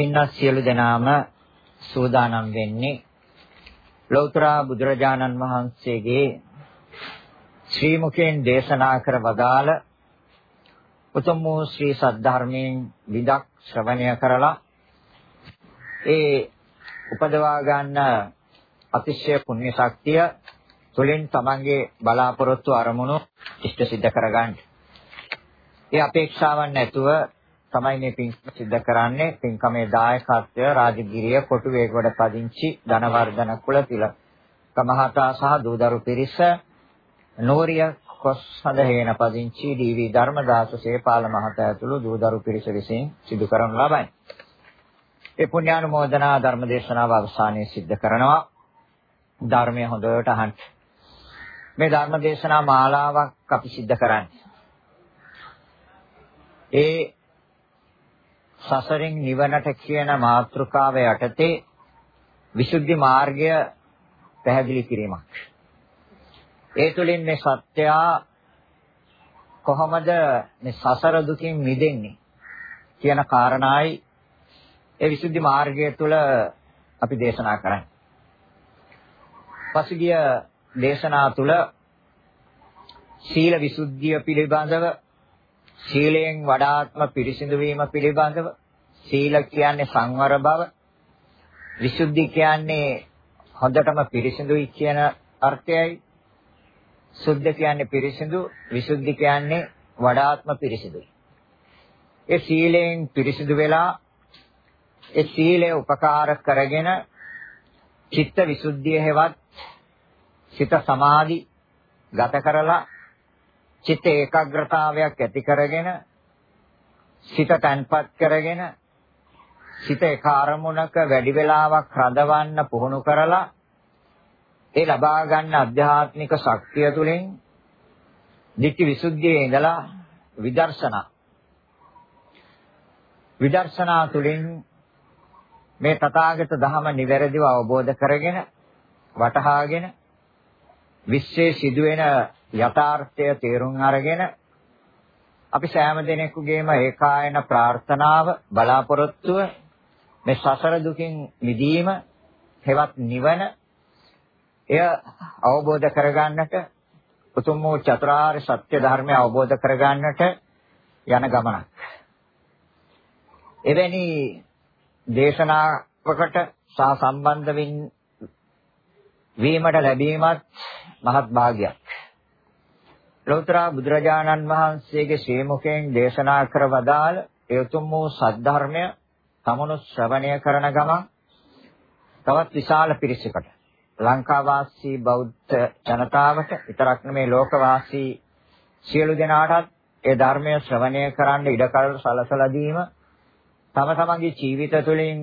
පින්වත් සියලු දෙනාම සූදානම් වෙන්නේ ලෞතර බුදුරජාණන් වහන්සේගේ ශ්‍රී මුඛයෙන් දේශනා කර වදාළ උතුම් වූ ශ්‍රී සද්ධර්මයෙන් විදක් ශ්‍රවණය කරලා ඒ උපදවා ගන්න අතිශය පුණ්‍ය ශක්තිය තුලින් තමන්ගේ බලාපොරොත්තු අරමුණු ඉෂ්ට සිද්ධ කරගන්න. ඒ අපේක්ෂාවන් නැතුව තමයි මේ පින් සිද්ධ කරන්නේ පින්කමේ දායකත්වය රාජගිරිය කොටුවේගොඩ පදිංචි ධනවර්ධන කුලතිල කමහතා සහ දූදරු පිරිස නෝරිය කොස්හද හේන පදිංචි ඩීවී ධර්මදාස සේපාල මහතා ඇතුළු දූදරු පිරිස විසින් සිදු කරනු ලබයි. ඒ පුණ්‍යානුමෝදනා ධර්මදේශනාව අවසානයේ සිද්ධ කරනවා. ධර්මය හොඳට අහන්න. මේ ධර්මදේශනා මාලාවක් අපි සිද්ධ කරන්නේ. ඒ සසරින් නිවනට කියන මාතෘකාව යටතේ විසුද්ධි මාර්ගය පැහැදිලි කිරීමක්. ඒ තුළින් මේ සත්‍යය කොහොමද මේ සසර දුකින් මිදෙන්නේ කියන කාරණායි ඒ විසුද්ධි මාර්ගය තුළ අපි දේශනා කරන්නේ. පසුගිය දේශනා තුළ සීල විසුද්ධිය පිළිබඳව සීලයෙන් වඩාත්ම පිරිසිදු වීම පිළිබඳව සීල කියන්නේ සංවර බව විසුද්ධි කියන්නේ හොඳටම පිරිසිදුයි කියන අර්ථයයි. සුද්ධ කියන්නේ පිරිසිදු විසුද්ධි කියන්නේ වඩාත්ම පිරිසිදුයි. ඒ සීලයෙන් පිරිසිදු වෙලා ඒ සීලය උපකාර කරගෙන චිත්ත විසුද්ධිය හෙවත් සිත සමාධි ගත කරලා චිත්ත ඒකාග්‍රතාවයක් ඇති කරගෙන සිත තන්පත් කරගෙන සිත එක අරමුණක වැඩි වෙලාවක් රඳවන්න පුහුණු කරලා ඒ ලබා ගන්න අධ්‍යාත්මික ශක්තිය තුළින් ධිට්ඨි විසුද්ධියේ ඉඳලා විදර්ශනා. විදර්ශනා තුළින් මේ තථාගත ධහම නිවැරදිව අවබෝධ කරගෙන වටහාගෙන විශ්වයේ සිදුවෙන යථාර්ථය තේරුම් අරගෙන අපි සෑම දිනෙකගේම ඒකායන ප්‍රාර්ථනාව බලාපොරොත්තුව මේ සසර දුකින් මිදීම හෙවත් නිවන එය අවබෝධ කරගන්නට උතුම් වූ චතුරාර්ය සත්‍ය ධර්මය අවබෝධ කරගන්නට යන ගමනක්. එවැනි දේශනාවකට සහ සම්බන්ධ වීමට ලැබීමත් මහත් භාගයක්. ලෞතර බුදුරජාණන් වහන්සේගේ ශ්‍රී මුඛයෙන් දේශනා කර වදාළ ඒ උතුම් වූ සද්ධර්මය තමනු ශ්‍රවණය කරන ගමන් තවත් විශාල පිරිසකට ලංකාවාසී බෞද්ධ ජනතාවට විතරක් නෙමේ ලෝකවාසී සියලු දෙනාටත් ඒ ධර්මය ශ්‍රවණය කරන්න ඉඩකඩ සලසලා දීම තම තමන්ගේ ජීවිත තුළින්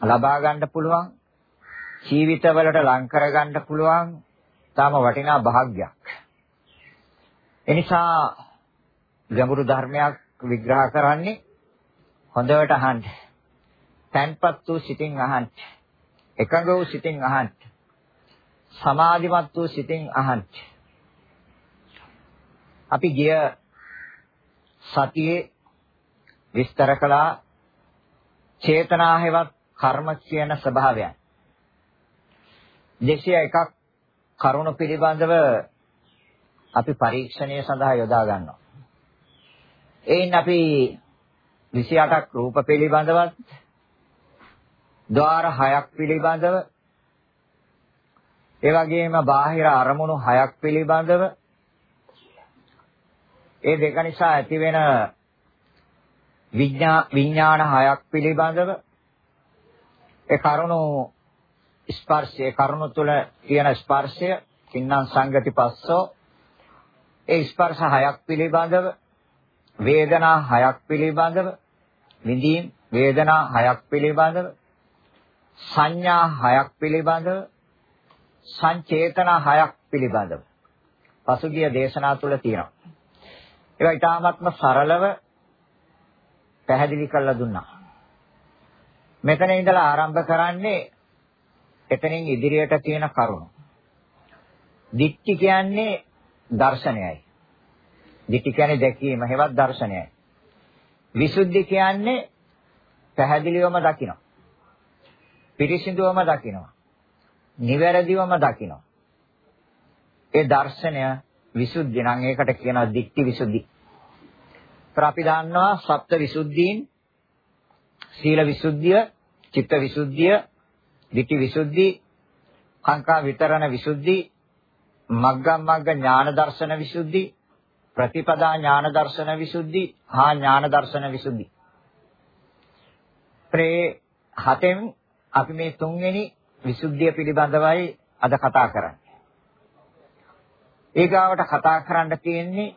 ලබා ගන්න පුළුවන් ජීවිතවලට ලං කර ගන්න පුළුවන් තාම වටිනා භාග්යක්. එනිසා ගැඹුරු ධර්මයක් විග්‍රහ කරන්නේ හොඳට අහන්න. තන්පත් වූ සිතින් අහන්න. එකඟ වූ සිතින් අහන්න. සමාධිමත් වූ සිතින් අහන්න. අපි ගිය සතියේ විස්තර කළා චේතනා හේවත් කර්ම කියන ස්වභාවයන්. 201ක් කරුණ පිළිබඳව අපි පරීක්ෂණය සඳහා යොදා ගන්නවා. එයින් අපි 28ක් රූප පිළිබඳවත් ద్వාර 6ක් පිළිබඳව ඒ වගේම බාහිර අරමුණු 6ක් පිළිබඳව ඒ දෙක නිසා ඇතිවෙන විඥාන හයක් පිළිබඳව ඒ කරුණු ස්පර්ශයේ කරුණු තුල තියෙන ස්පර්ශය කින්නම් සංගති පස්සෝ ඒ ස්පර්ශ හයක් පිළිබඳව වේදනා හයක් පිළිබඳව විඳීම් වේදනා හයක් පිළිබඳව සංඥා හයක් පිළිබඳව සංචේතන හයක් පිළිබඳව පසුගිය දේශනා තුල තියෙනවා ඒවා ඊටාත්ම සරලව පැහැදිලි කරලා දුන්නා. මෙතන ඉඳලා ආරම්භ කරන්නේ එතනින් ඉදිරියට තියෙන කරුණු. දික්ටි කියන්නේ දර්ශනයයි. දික්ටි කියන්නේ දැකීම, හේවත් දර්ශනයයි. විසුද්ධි කියන්නේ පැහැදිලිවම දකිනවා. පිරිසිදුවම දකිනවා. නිවැරදිවම දකිනවා. ඒ දර්ශනය විසුද්ධි නම් ඒකට කියනවා දික්ටි විසුද්ධි. ඒතර අපි දන්නවා සප්ත විසුද්ධීන් සීල විසුද්ධිය, චිත්ත විසුද්ධිය, ditthi විසුද්ධි, කාංකා විතරණ විසුද්ධි, මග්ගම් මග්ග ඥාන දර්ශන විසුද්ධි, ප්‍රතිපදා ඥාන දර්ශන විසුද්ධි, හා ඥාන දර්ශන විසුද්ධි. ප්‍රේ හතෙන් අපි මේ තුන්වෙනි විසුද්ධිය පිළිබඳවයි අද කතා කරන්නේ. ඒගාවට කතා කරන්න තියෙන්නේ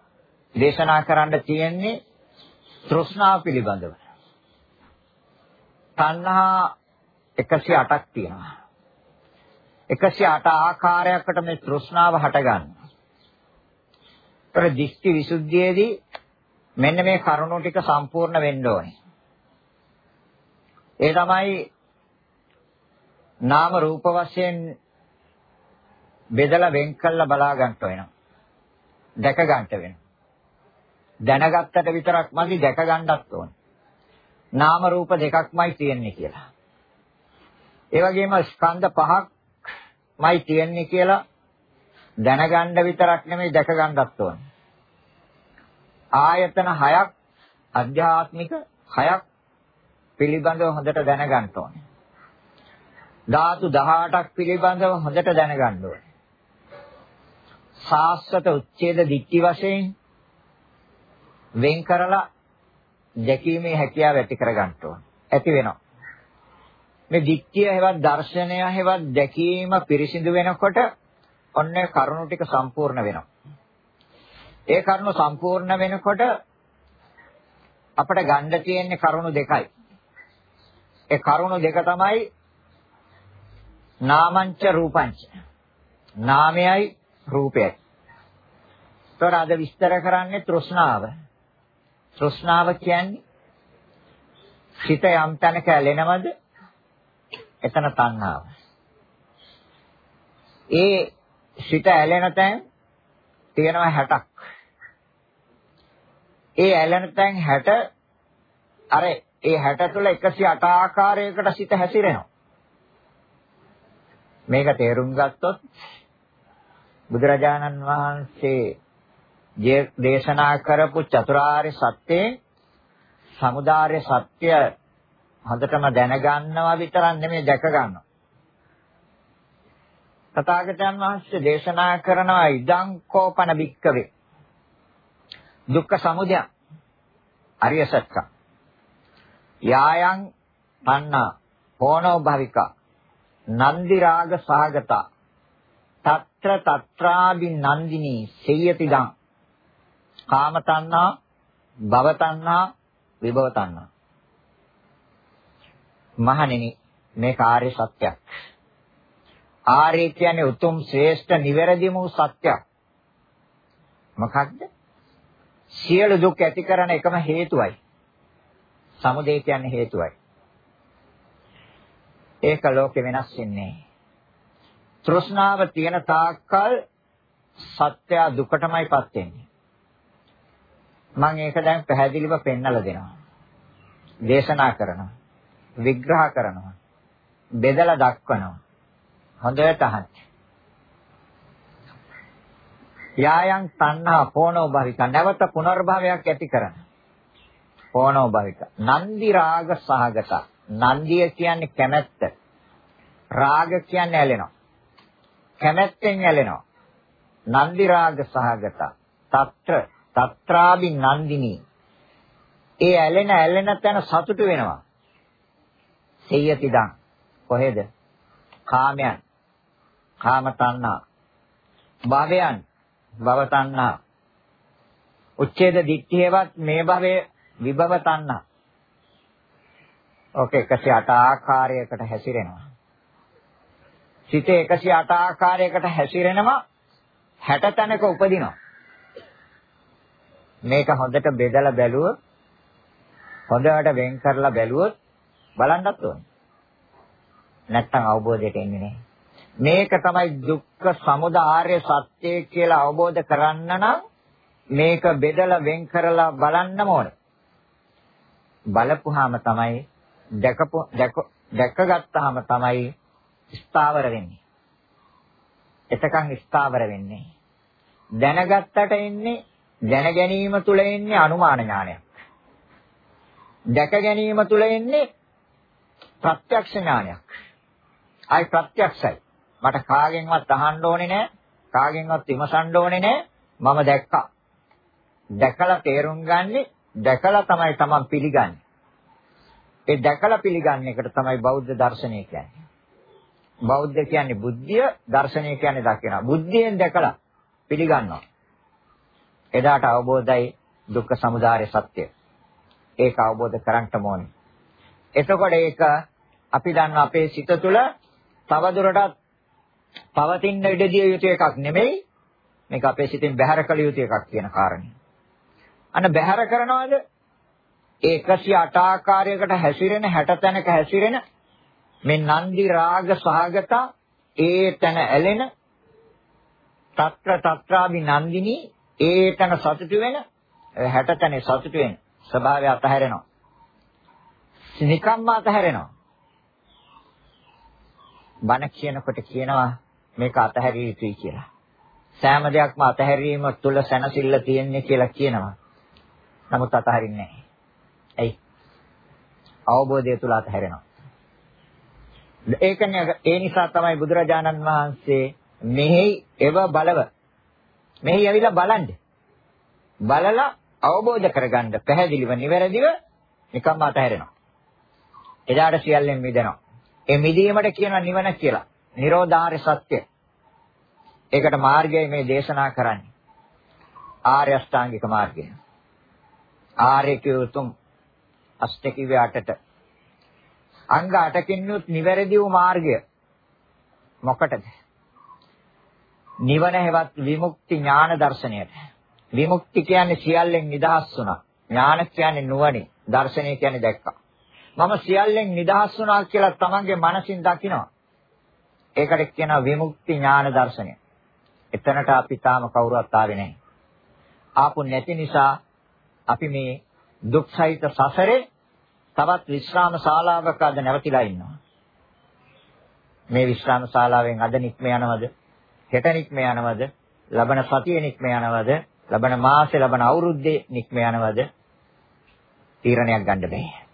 දේශනා කරන්න තියෙන්නේ තෘෂ්ණාව පිළිබඳව. තණ්හා 108ක් තියෙනවා. 108 ආකාරයකට මේ තෘෂ්ණාව හටගන්නවා. ඒතර දිෂ්ටි විසුද්ධියේදී මෙන්න මේ කරුණු ටික සම්පූර්ණ වෙන්න ඕනේ. ඒ තමයි නාම රූප වශයෙන් බෙදලා වෙන් කළා බලා ගන්න වෙනවා. දැක ගන්නට වෙනවා. දැනගත්තට විතරක් මදි දැක ගන්නත් ඕන. නාම රූප දෙකක්මයි තියෙන්නේ කියලා. ඒ වගේම ස්කන්ධ පහක්මයි තියෙන්නේ කියලා දැනගන්න විතරක් නෙමෙයි දැක ගන්නත් ඕන. ආයතන හයක් අධ්‍යාත්මික හයක් පිළිබඳව හොඳට දැනගන්න ඕනේ. ධාතු 18ක් පිළිබඳව හොඳට දැනගන්න ඕනේ. සාස්වත උච්ඡේද දික්ටි වශයෙන් වෙන් කරලා දැකීමේ හැකියාව ඇති කර ගන්න ඕන. ඇති වෙනවා. මේ දික්තිය හැවත් දර්ශනය හැවත් දැකීම පිරිසිදු වෙනකොට ඔන්න කරුණු ටික සම්පූර්ණ වෙනවා. ඒ කරුණු සම්පූර්ණ වෙනකොට අපිට ගන්න තියෙන්නේ කරුණු දෙකයි. ඒ කරුණු දෙක තමයි නාමංච රූපංච. නාමයයි රූපයයි. ඒතර අද විස්තර කරන්නේ තෘෂ්ණාව. තෘෂ්ණාව කියන්නේ සිත යම් තැනක ඇලෙනවද? එතන තණ්හාව. ඒ සිත ඇලෙන තැන් තියෙනවා 60ක්. ඒ ඇලෙන තැන් 60 අර ඒ 60 තුළ 108 ආකාරයකට සිත හැසිරෙනවා. මේක තේරුම් ගත්තොත් බුදුරජාණන් වහන්සේ දේශනා කරපු චතුරාර්ය සත්‍යයේ samudāre සත්‍ය හොඳටම දැනගන්නවා විතරක් නෙමෙයි දැක ගන්නවා. තථාගතයන් වහන්සේ දේශනා කරනවා ඉදං කෝපන බික්කවේ දුක්ඛ සමුදය. අරිය සත්‍ය. යායන් තණ්හා හෝනෝ භවිකා. නන්දි රාග සාගතා. తත්‍ර తත්‍රාදි නන්දිනී සේයතිදං කාම තණ්හා භව තණ්හා විභව තණ්හා. මහණෙනි මේ කාර්ය සත්‍යයක් ආර්ය කියන්නේ උතුම් ශ්‍රේෂ්ඨ නිවැරදිම වූ සත්‍යයක් මොකක්ද සියලු දුක් ඇති කරන එකම හේතුවයි සමුදය කියන්නේ හේතුවයි ඒක ලෝකෙ වෙනස් වෙන්නේ තෘෂ්ණාව තියෙන තාක්කල් සත්‍ය දුකටමයිපත් වෙන්නේ. මම ඒක දැන් පැහැදිලිව පෙන්නලා දෙනවා. දේශනා කරනවා. විග්‍රහ කරනවා. බෙදලා දක්වනවා. හොඳට අහන්න. යායන් තණ්හා පෝනෝ භවික නැවත පුනර්භවයක් ඇති කරන. පෝනෝ භවික. නන්දි රාග සහගත. නන්දිය කියන්නේ කැමැත්ත. රාග කියන්නේ ඇලෙනවා. කැමැත්තෙන් ඇලෙනවා. නන්දි රාග සහගත. తත්‍ර తත්‍රාදි නන්දිනී. ඒ ඇලෙන ඇලෙන තැන සතුටු වෙනවා. සියතිදං කොහෙද? කාමයන්. කාම තණ්හා. භවයන්. භව තණ්හා. උච්ඡේද දිට්ඨියවත් මේ භවයේ විභව තණ්හා. ඔක 108 ආකාරයකට හැසිරෙනවා. සිතේ 108 ආකාරයකට හැසිරෙනවා 60 තැනක උපදිනවා. මේක හොඳට බෙදලා බැලුවොත් හොඳට වෙන් කරලා බැලුවොත් බලන්නත් ඕනේ. නැත්තම් අවබෝධයට එන්නේ නැහැ. මේක තමයි දුක්ඛ සමුදය සත්‍ය කියලා අවබෝධ කරන්න නම් මේක බෙදලා වෙන් කරලා බලන්න ඕනේ. බලපුවාම තමයි දැකපු දැකගත්තාම තමයි ස්ථාවර වෙන්නේ. එතකන් ස්ථාවර වෙන්නේ. දැනගත්තට එන්නේ දැන ගැනීම තුල එන්නේ අනුමාන ඥානයක්. දැක ගැනීම තුල එන්නේ ප්‍රත්‍යක්ෂ ඥානයක්. ආයි ප්‍රත්‍යක්ෂයි. මට කාගෙන්වත් අහන්න ඕනේ නැහැ. කාගෙන්වත් විමසන්න ඕනේ නැහැ. මම දැක්කා. දැකලා තේරුම් ගන්නේ දැකලා තමයි Taman පිළිගන්නේ. ඒ දැකලා පිළිගන්න එකට තමයි බෞද්ධ දර්ශනය කියන්නේ. බෞද්ධ කියන්නේ බුද්ධිය, දර්ශනය කියන්නේ දකිනවා. බුද්ධියෙන් දැකලා පිළිගන්නවා. එදාට අවබෝධයි දුක්ඛ සමුදය සත්‍ය. ඒක අවබෝධ කරගන්න ඕනේ. එතකොට ඒක අපි දන්න අපේ සිත තුළ තවදුරටත් පවතින ඉඩදිය යුතු එකක් නෙමෙයි. මේක අපේ සිතෙන් බැහැර කළ යුතු එකක් කියන කාරණේ. අන්න බැහැර කරනවාද? ඒ 108 ආකාරයකට හැසිරෙන 60 තැනක හැසිරෙන මේ නන්දි රාග සහගත ඒ තැන ඇලෙන తත්‍ර తත්‍රාවි නන්දිනී ඒ තැන සතුටු වෙන 60 තැනේ සතුටු වෙන ස්වභාවය අතහැරෙනවා. නිකම්ම අතහැරෙනවා. බණ කියනකොට කියනවා මේක අතහැරිය යුතුයි කියලා. සෑම දෙයක්ම අතහැරීම තුළ සැනසෙල්ල තියෙන්නේ කියලා කියනවා. නමුත් අතහරින්නේ නැහැ. ඇයි? අවබෝධය තුල අතහැරෙනවා. ඒකනේ ඒ නිසා තමයි බුදුරජාණන් වහන්සේ මෙහි එව බලව මෙහි ඇවිල්ලා බලන්න. බලලා අවබෝධ කරගන්න පැහැදිලිව නිවැරදිව නිකම්ම අතහැරෙනවා. එදාට සියල්ලෙන් මිදෙනවා. ඒ මිදීමට කියන නිවන කියලා. නිරෝධාර්ය සත්‍ය. ඒකට මාර්ගය මේ දේශනා කරන්නේ. ආර්ය අෂ්ටාංගික මාර්ගය. ආර්ය කියුතුම් අෂ්ට කිව්වේ අටට. අංග අටකින්නුත් නිවැරදි වූ මාර්ගය. මොකටද? නිවන හැවත් විමුක්ති ඥාන දර්ශනයට. විමුක්ති කියන්නේ සියල්ලෙන් නිදහස් වුණා. ඥාන කියන්නේ නුවණ. දර්ශනය කියන්නේ දැක්කා. මම සියල්ලෙන් නිදහස් වුණා කියලා තමන්ගේ මනසින් දකිනවා. ඒකට කියනවා විමුක්ති ඥාන දර්ශනය. එතනට අපි තාම කවුරුවත් ආවේ නැහැ. ආපු නැති නිසා අපි මේ දුක්සහිත සසරේ තවත් විශ්‍රාම ශාලාවක අද නැවතිලා ඉන්නවා. මේ විශ්‍රාම ශාලාවෙන් අද නික්ම යනවද? හෙට නික්ම යනවද? ලබන සතියේ නික්ම යනවද? ලබන මාසේ ලබන අවුරුද්දේ නික්ම යනවද? තීරණයක් ගන්න බෑ.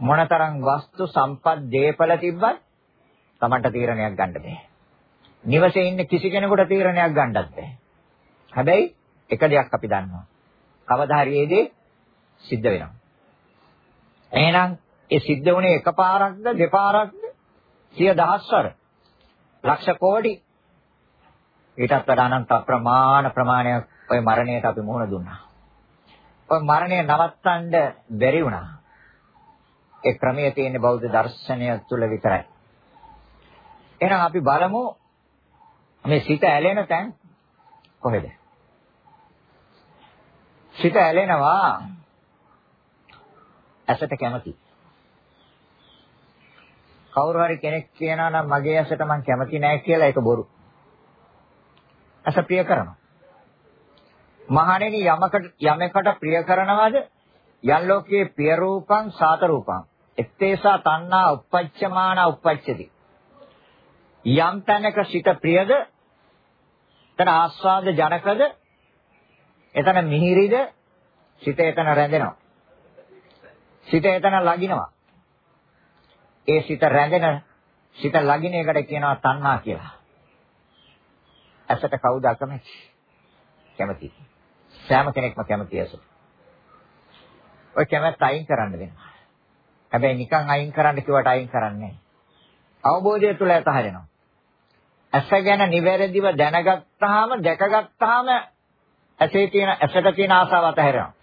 මොනතරම් වස්තු සම්පත් දීපල තිබ්බත් Tamanට තීරණයක් ගන්න බෑ. නිවසේ ඉන්න කිසි කෙනෙකුට තීරණයක් ගන්නත් බෑ. හැබැයි එක දෙයක් අපි දන්නවා. කවදා හරි ඒ දේ සිද්ධ වෙනවා. එහෙනම් ඒ සිද්ධ වුණේ එකපාරක්ද දෙපාරක්ද සිය දහස්වර ලක්ෂ කෝටි ඊටත් වඩා අනන්ත අප්‍රමාණ ප්‍රමාණයක් ওই මරණයට අපි මුහුණ දුන්නා. ওই මරණය නවත්තන්න බැරි වුණා. ඒ ක්‍රමයේ තියෙන බෞද්ධ දර්ශනය තුළ විතරයි. එහෙනම් අපි බලමු මේ සිත ඇලෙන තැන් කොහෙද? සිත ඇලෙනවා ඇසට කැමති. කවුරු හරි කෙනෙක් කියනවා නම් මගේ ඇසට මං කැමති නෑ කියලා ඒක බොරු. ඇස ප්‍රිය කරනවා. මහණෙනි යමකට යමකට ප්‍රිය කරනවද? යන් ලෝකයේ ප්‍රිය රූපං සාත රූපං. එත්තේසා තණ්හා uppච්චමාන uppච්චති. යම් තැනක සිත ප්‍රියද එතන ආස්වාද ජනකද එතන මිහිරිද සිත එතන රැඳෙනවා. සිත එතන ලගිනවා. ඒ සිත රැඳෙන සිත ලගින එකට කියනවා තණ්හා කියලා. ඇසට කවුද අකමැති? කැමති. සෑම කෙනෙක්ම කැමති ඇසට. ඔය කැමැත්ත අයින් කරන්න වෙනවා හැබැයි නිකන් අයින් කරන්න කිව්වට අයින් කරන්නේ අවබෝධය තුළ ඇත හැරෙනවා ඇස ගැන නිවැරදිව දැනගත්තාම දැකගත්තාම ඇසේ තියෙන ඇසට තියෙන ආසාව අතහැරෙනවා.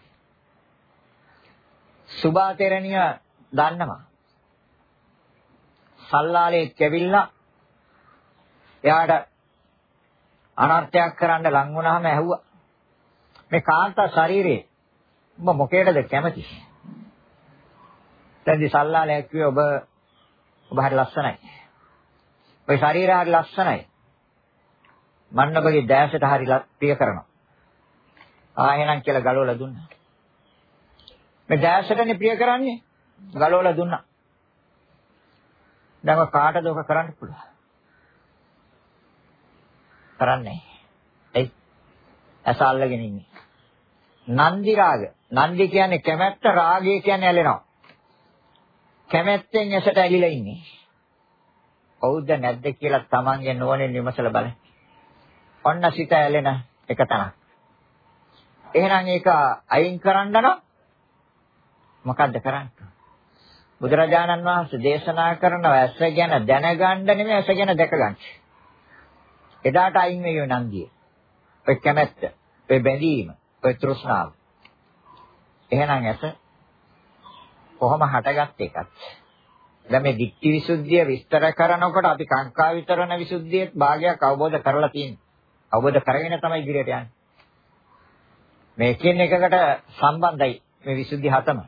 සුභාතේරණිය දන්නවා. සල්ලාලේ කැවිල්ලා එයාට අනර්ථයක් කරන්න ලං වුණාම ඇහුවා. මේ කාන්තා ශරීරේ ඔබ මොකේද කැමති? දැන් සල්ලාලේ කිව්වේ ඔබ ඔබ හරි ලස්සනයි. ඔය ශරීරය හරි ලස්සනයි. මන්නබගේ දැසට හරි ප්‍රිය කරනවා. ආයෙනම් කියලා ගලවලා දුන්නා. මේ දැසටනේ ප්‍රිය කරන්නේ. ගලවලා දුන්නා. දැන් කාටද ඔක කරන්න පුළුවන්? කරන්නේ. එයි. ඇස අල්ලගෙන ඉන්නේ. නන්දි රාග. නන්දි කියන්නේ කැමැත්ත රාගය කියන්නේ ඇලෙනවා. කැමැත්තෙන් ඇසට ඇලිලා ඉන්නේ. කවුද නැද්ද කියලා තමන්ගේ නුවණින් විමසලා බලන්න. ඔන්න සිත ඇලෙන එක තැනක්. එහෙනම් ඒක අයින් කරන්න නම් මොකද්ද කරන්නේ? බුදුරජාණන් වහන්සේ දේශනා කරන ඇස ගැන දැනගන්න නෙමෙයි ඇස ගැන දැක ගන්න. එදාට අයින් වෙයි නන්දිය. ඔය කැමැත්ත, ඔය බැඳීම, ඔය තෘෂ්ණාව. එහෙනම් ඇස කොහොම හටගත් එකක්ද? දැන් මේ දික්ටි විසුද්ධිය විස්තර කරනකොට අපි කාංකා විතරණ විසුද්ධියත් භාගයක් අවබෝධ කරලා තියෙනවා. අවබෝධ කරගෙන තමයි ඉදිරියට යන්නේ. මේ කියන එකකට සම්බන්ධයි මේ විසුද්ධි හතම.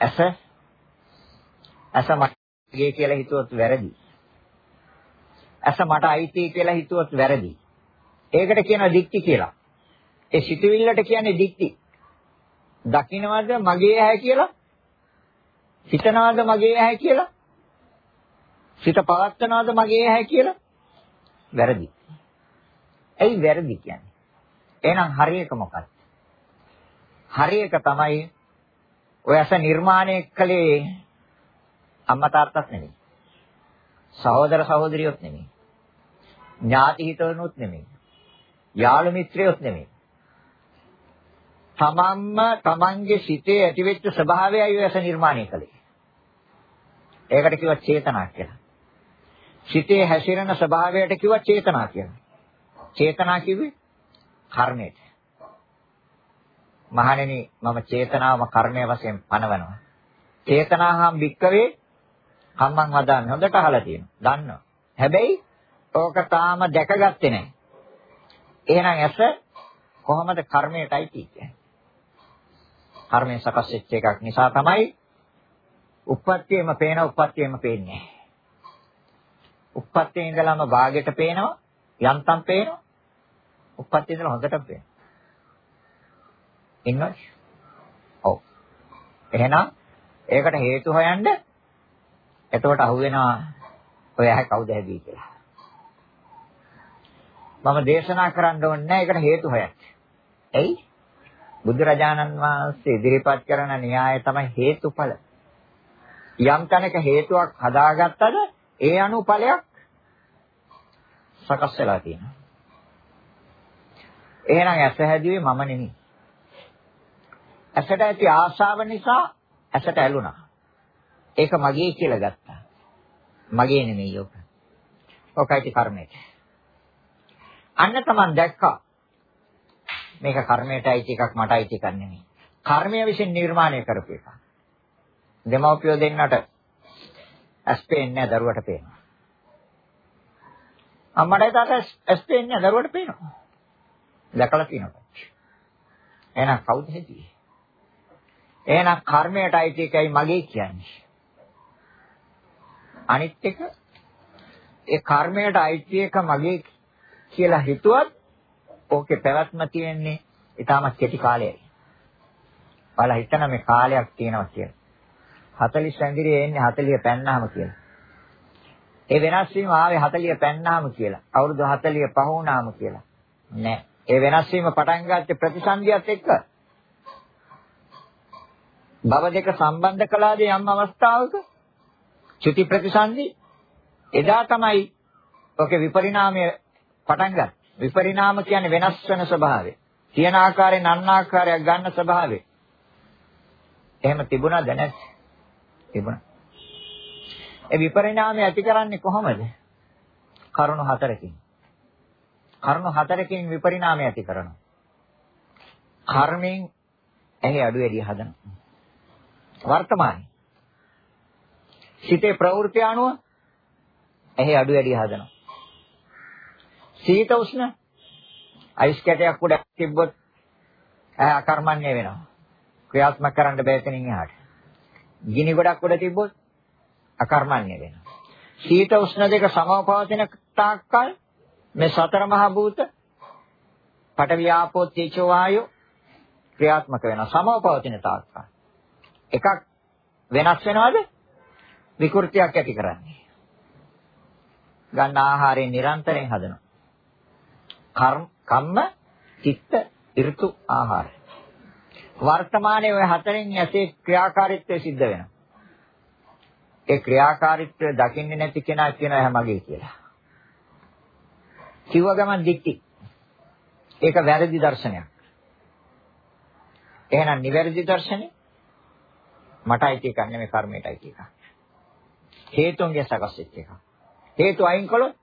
ඇස ඇස මගේ කියලා හිතුවොත් වැරදි. ඇස මට අයිති කියලා හිතුවොත් වැරදි. ඒකට කියනවා දික්ටි කියලා. ඒ සිතුවිල්ලට කියන්නේ දික්ටි. දකින්නවද මගේ ඇහැ කියලා? හිතනවාද මගේ ඇහැ කියලා? සිත පවත්නවාද මගේ ඇහැ කියලා? වැරදි. ඇයි වැරදි කියන්නේ? එහෙනම් හරි එක මොකක්ද? හරි එක තමයි ඔය ඇස නිර්මාණය කළේ අම්මා තාත්තත් නෙමෙයි. සහෝදර සහෝදරියොත් නෙමෙයි. ඥාති හිතවනුත් නෙමෙයි. යාළු මිත්‍රයොත් නෙමෙයි. තමන්ම තමන්ගේ සිතේ ඇතිවෙච්ච ස්වභාවයයි ඔය ඇස නිර්මාණය කළේ. ඒකට කිව්වා චේතනා කියලා. සිතේ හැසිරෙන ස්වභාවයට කිව්වා චේතනා කියලා. චේතනා කිව්වේ කර්මයට. මහණෙනි මම චේතනාවම කර්මය වශයෙන් පනවනවා. චේතනාහම් වික්කවේ කම්මං වදාන්නේ හොඳට අහලා තියෙනවා. දන්නවා. හැබැයි ඕක තාම දැකගත්තේ නැහැ. එහෙනම් ඇස කොහොමද කර්මයටයි කියන්නේ? කර්මයෙන් සකස් වෙච්ච එකක් නිසා තමයි උප්පත්තියම පේන උප්පත්තියම පේන්නේ. උප්පත්තියේ ඉඳලාම භාගයට පේනවා යන්තම් පේනවා. උප්පත්තියේ ඉඳලා හොඳට පේනවා. ඉන්නවද? ඔව්. එහෙනම් ඒකට හේතු හොයන්න එතකොට අහුවෙනවා ඔය ඇහැ කවුද හැදී කියලා. මම දේශනා කරන්න ඕනේ ඒකට හේතු හොයන්න. එයි? බුදුරජාණන් වහන්සේ ඉදිරිපත් කරන න්‍යාය තමයි හේතුඵල යම් තැනක හේතුවක් හදාගත්තද ඒ අනුව ඵලයක් සකස් වෙලා තියෙනවා. එහෙනම් ඇස හැදුවේ මම නෙමෙයි. ඇසට ඇති ආශාව නිසා ඇසට ඇලුනා. ඒක මගේ කියලා ගත්තා. මගේ නෙමෙයි ඔක. ඔකයි කර්මයට. අන්න තමන් දැක්කා. මේක කර්මයට අයිති එකක් මට අයිති එකක් නෙමෙයි. කර්මය විසින් නිර්මාණය කරපු එකක්. දෙමව්පියෝ දෙන්නට ඇස් පේන්නේ නැහැ දරුවට පේනවා. අම්මට තාත්තට ඇස් පේන්නේ නැහැ දරුවට පේනවා. දැකලා තියෙනවා. එහෙනම් කවුද හිටියේ? එහෙනම් කර්මයට අයිති එකයි මගේ කියන්නේ. අනිත් එක ඒ කර්මයට අයිති එක මගේ කියලා හිතුවත් ඕකේ පැවැත්ම තියෙන්නේ ඊටම කෙටි කාලයයි. බලලා හිතන මේ කාලයක් තියෙනවා කියලා. 40 ඇඟිලියේ එන්නේ 40 පැන්නාම කියලා. ඒ වෙනස් වීම ආවේ 40 පෙන්නාම කියලා. අවුරුදු 40 පහ වුණාම කියලා. නෑ. ඒ වෙනස් වීම පටන් ගත්තේ ප්‍රතිසන්දියත් එක්ක. භව දෙක සම්බන්ධ කළාද යම් අවස්ථාවක? චුති ප්‍රතිසන්දි එදා තමයි ඔකේ විපරිණාමය පටන් ගන්න. විපරිණාම කියන්නේ වෙනස් වෙන ස්වභාවය. තියෙන ආකාරයෙන් අන්න ආකාරයක් ගන්න ස්වභාවය. එහෙම තිබුණාද නැත්? තිබුණා. ඒ විපරිණාමය ඇති කරන්නේ කොහොමද? කරුණු හතරකින්. කරුණු හතරකින් විපරිණාමය ඇති කරනවා. කර්මෙන් ඇහි අඩු වැඩි හදනවා. වර්තමානයේ සිතේ ප්‍රවෘත්ති අනුව ඇහි අඩු වැඩි හදනවා. සීත උෂ්ණ අයිස් කැටයක් උඩ තිබ්බොත් ඇහැ අකර්මණ්‍ය වෙනවා. ක්‍රියාත්මක කරන්න බැහැ එතනින් එහාට. ගිනි ගොඩක් උඩ තිබ්බොත් අකර්මණ්‍ය වෙනවා. සීත උෂ්ණ දෙක සමවපවතින තාක්කල් මේ සතර මහා භූත පඨවි ආපෝ තේජෝ වායෝ ක්‍රියාත්මක වෙනවා. සමවපවතින තාක්කල්. එකක් වෙනස් වෙනවද? විකෘතියක් ඇති කරන්නේ. ගන්න ආහාරයෙන් නිරන්තරයෙන් හදනවා. කර්ම කම්ම චිත්ත ඍතු ආහාර. වර්තමානයේ ওই හතරෙන් ඇසේ ක්‍රියාකාරීත්වය සිද්ධ වෙනවා. ඒ ක්‍රියාකාරීත්වය දකින්නේ නැති කෙනා කියනවා එහා මගේ කියලා. කිව්ව ගමන් දික්ටි. ඒක වැරදි දර්ශනයක්. එහෙනම් නිවැරදි දර්ශනේ මටයි ඒක නෙමෙයි කර්මයටයි ඒක. හේතුන්ගේ සකස් වෙච්ච එක. හේතු අයින් කළොත්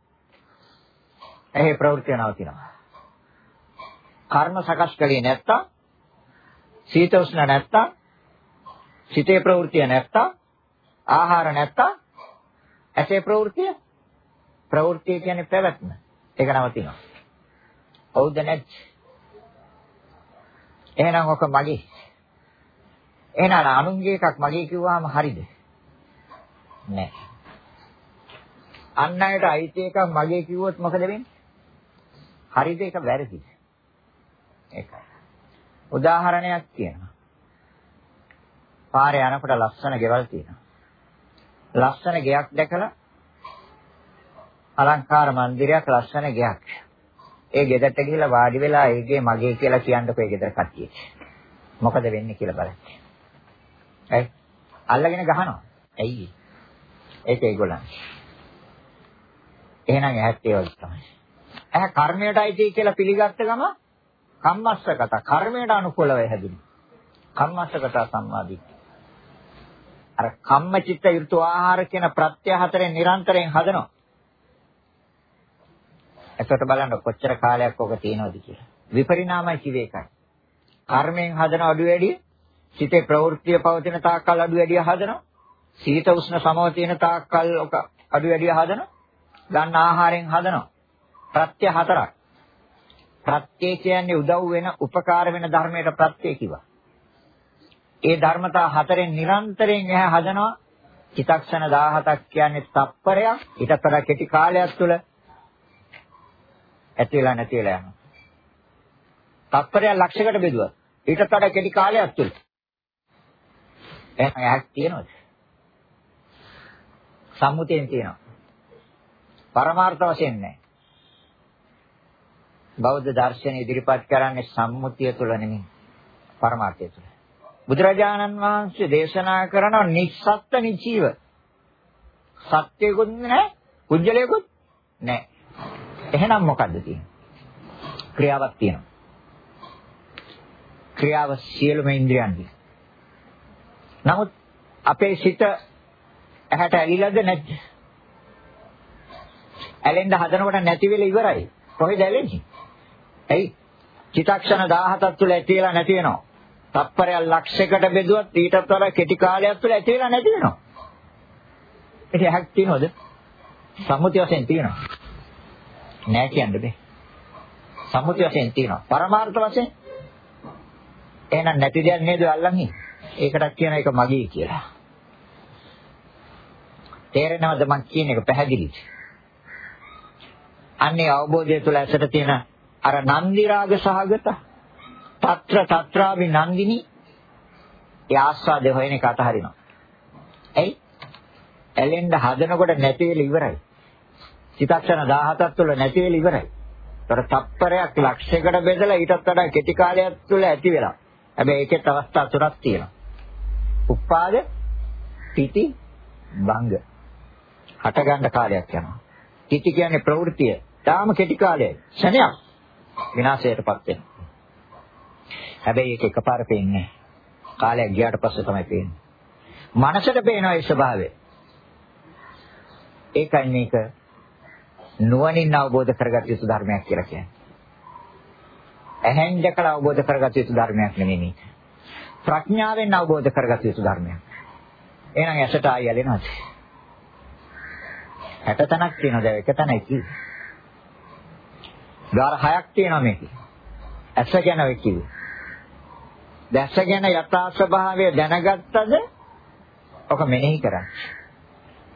එහි ප්‍රවෘත්ති නවතිනවා. කර්ම සකස් කළේ නැත්තම් සීත උෂ්ණ නැත්තම් සිතේ ප්‍රවෘත්තිය නැත්තම් ආහාර නැත්තම් ඇසේ ප්‍රවෘත්තිය ප්‍රවෘත්තිය කියන්නේ පැවැත්ම. ඒක නවතිනවා. හවුද නැත්? එහෙනම් ඔක මගේ. එහෙනම් අනුන්ගේ එකක් මගේ කිව්වහම හරිද? නෑ. අන් අයට අයිති එකක් මගේ කිව්වොත් මොකද වෙන්නේ? හරිද ඒක වැරදිද? ඒකයි. උදාහරණයක් කියනවා. පාරේ යනකොට ලස්සන ගෙවල් තියෙනවා. ලස්සන ගෙයක් දැකලා අලංකාර මන්දිරයක් ලස්සන ගෙයක්. ඒ ගෙදරට ගිහිල්ලා වාඩි වෙලා ඒගේ මගේ කියලා කියන්නකෝ ඒ ගෙදර කට්ටිය. මොකද වෙන්නේ කියලා බලන්න. ඇයි? අල්ලගෙන ගහනවා. ඇයි? ඒක ඒගොල්ලන්. එහෙනම් ඇහත් ඒ වගේ තමයි. ඇහ කර්මයටයි tie කියලා පිළිගත්ත ගම කම්මස්සගත කර්මයට අනුකූලව හැදුණු. කම්මස්සගත සම්මාදිට්ඨිය. අර කම්මචිත්ත ඍතු ආහාර කියන ප්‍රත්‍ය හතරෙන් නිරන්තරයෙන් හදනවා. එතකොට බලන්න කොච්චර කාලයක් ඔක තියෙනවද කියලා. විපරිණාමයි කිව්වේ ඒකයි. කර්මයෙන් හදන අඩු වැඩි සිතේ ප්‍රවෘත්තිය පවතින තාක්කල් අඩු වැඩි හදනවා. සීත උෂ්ණ සමව තියෙන තාක්කල් ඔක අඩු වැඩි හදනවා. ගන්න ආහාරයෙන් හදනවා. ප්‍රත්‍ය හතරක්. ප්‍රත්‍ය කියන්නේ උදව් වෙන, උපකාර වෙන ධර්මයට ප්‍රත්‍ය කිව්වා. ඒ ධර්මතා හතරෙන් නිරන්තරයෙන් එහා හදනවා. චිතක්ෂණ 17ක් කියන්නේ තප්පරයක්. ඊටත් වඩා කෙටි කාලයක් තුළ ඇති වෙලා නැති වෙලා යනවා. තප්පරයක් ලක්ෂයකට බෙදුවා. ඊටත් වඩා කෙටි කාලයක් තුළ. එහෙනම් ඇහක් තියෙනවද? සම්මුතියෙන් තියෙනවා. පරමාර්ථ වශයෙන් නැහැ. බෞද්ධ දර්ශනය ඉදිරිපත් කරන්නේ සම්මුතිය තුළ නෙමෙයි පරමාර්ථය තුළ. බුදුරජාණන් වහන්සේ දේශනා කරන නිස්සත්ත්‍ය නිචීව සත්‍යයකුත් නැහැ කුජලයකුත් නැහැ. එහෙනම් මොකද්ද තියෙන්නේ? ක්‍රියාවක් තියෙනවා. ක්‍රියාව සියලුම ඉන්ද්‍රියන්ගේ. නමුත් අපේ සිත ඇහැට ඇලිලාද නැද්ද? ඇලෙන්න හදනකොට නැති වෙලා ඉවරයි. කොහෙද ඇලෙන්නේ? ඇයි? චිතක්ෂණ 17ක් තුල ඇති වෙලා නැති වෙනවා. තප්පරයක් ලක්ෂයකට බෙදුවත් ඊටත් වඩා කෙටි කාලයක් තුල ඇති වෙලා නැති වෙනවා. ඒක හැක් තියනවද? සම්මුතිය වශයෙන් තියෙනවා. නෑ කියන්න බෑ. සම්මුති වශයෙන් තියෙනවා. පරමාර්ථ වශයෙන් එහෙනම් නැති දෙයක් නේද අල්ලන් ඉන්නේ. ඒකටත් කියන එක මගේ කියලා. තේරෙනවද මං කියන එක පැහැදිලිද? අන්නේ අවබෝධය තුළ ඇසට තියෙන අර නන්දි රාග සහගත తත්‍ර తත්‍රාවි නන්දිනි ඒ ආස්වාදය හොයන එක අතහරිනවා. එයි ඇලෙන්න හදනකොට නැති වෙලා ඉවරයි. චිත්තක්ෂණ 17ක් තුළ නැති වෙලා ඉවරයි. ඒතර තප්පරයක් ලක්ෂයකට බෙදලා ඊටත් වඩා කෙටි කාලයක් තුළ ඇති වෙලා. හැබැයි ඒකෙත් අවස්ථා තුනක් තියෙනවා. උපාද, පිටි, භංග. හට ගන්න කාලයක් යනවා. පිටි කියන්නේ ප්‍රවෘත්තිය. තාම කෙටි කාලයයි. ක්ෂණයක් විනාශයටපත් වෙනවා. හැබැයි ඒක එකපාර පේන්නේ කාලයක් ගියාට පස්සේ තමයි පේන්නේ. මනසට පේනවා ඒ ස්වභාවය. ඒකයි මේක නුවණින් අවබෝධ කරගත යුතු ධර්මයක් කියලා කියන්නේ. ඇහෙන් දැකලා අවබෝධ කරගත යුතු ධර්මයක් නෙමෙයි මේක. ප්‍රඥාවෙන් අවබෝධ කරගත යුතු ධර්මයක්. එහෙනම් ඇසට ආය යලෙනවද? 60 තැනක් තියෙනවා දැන් එක තැනයි කිව්වේ. ද්වාර හයක් තියෙනවා මේකේ. ඇස ගැන ඔය කිව්වේ. දැස ගැන යථා ස්වභාවය දැනගත්තද? ඔක මෙනෙහි කරන්න.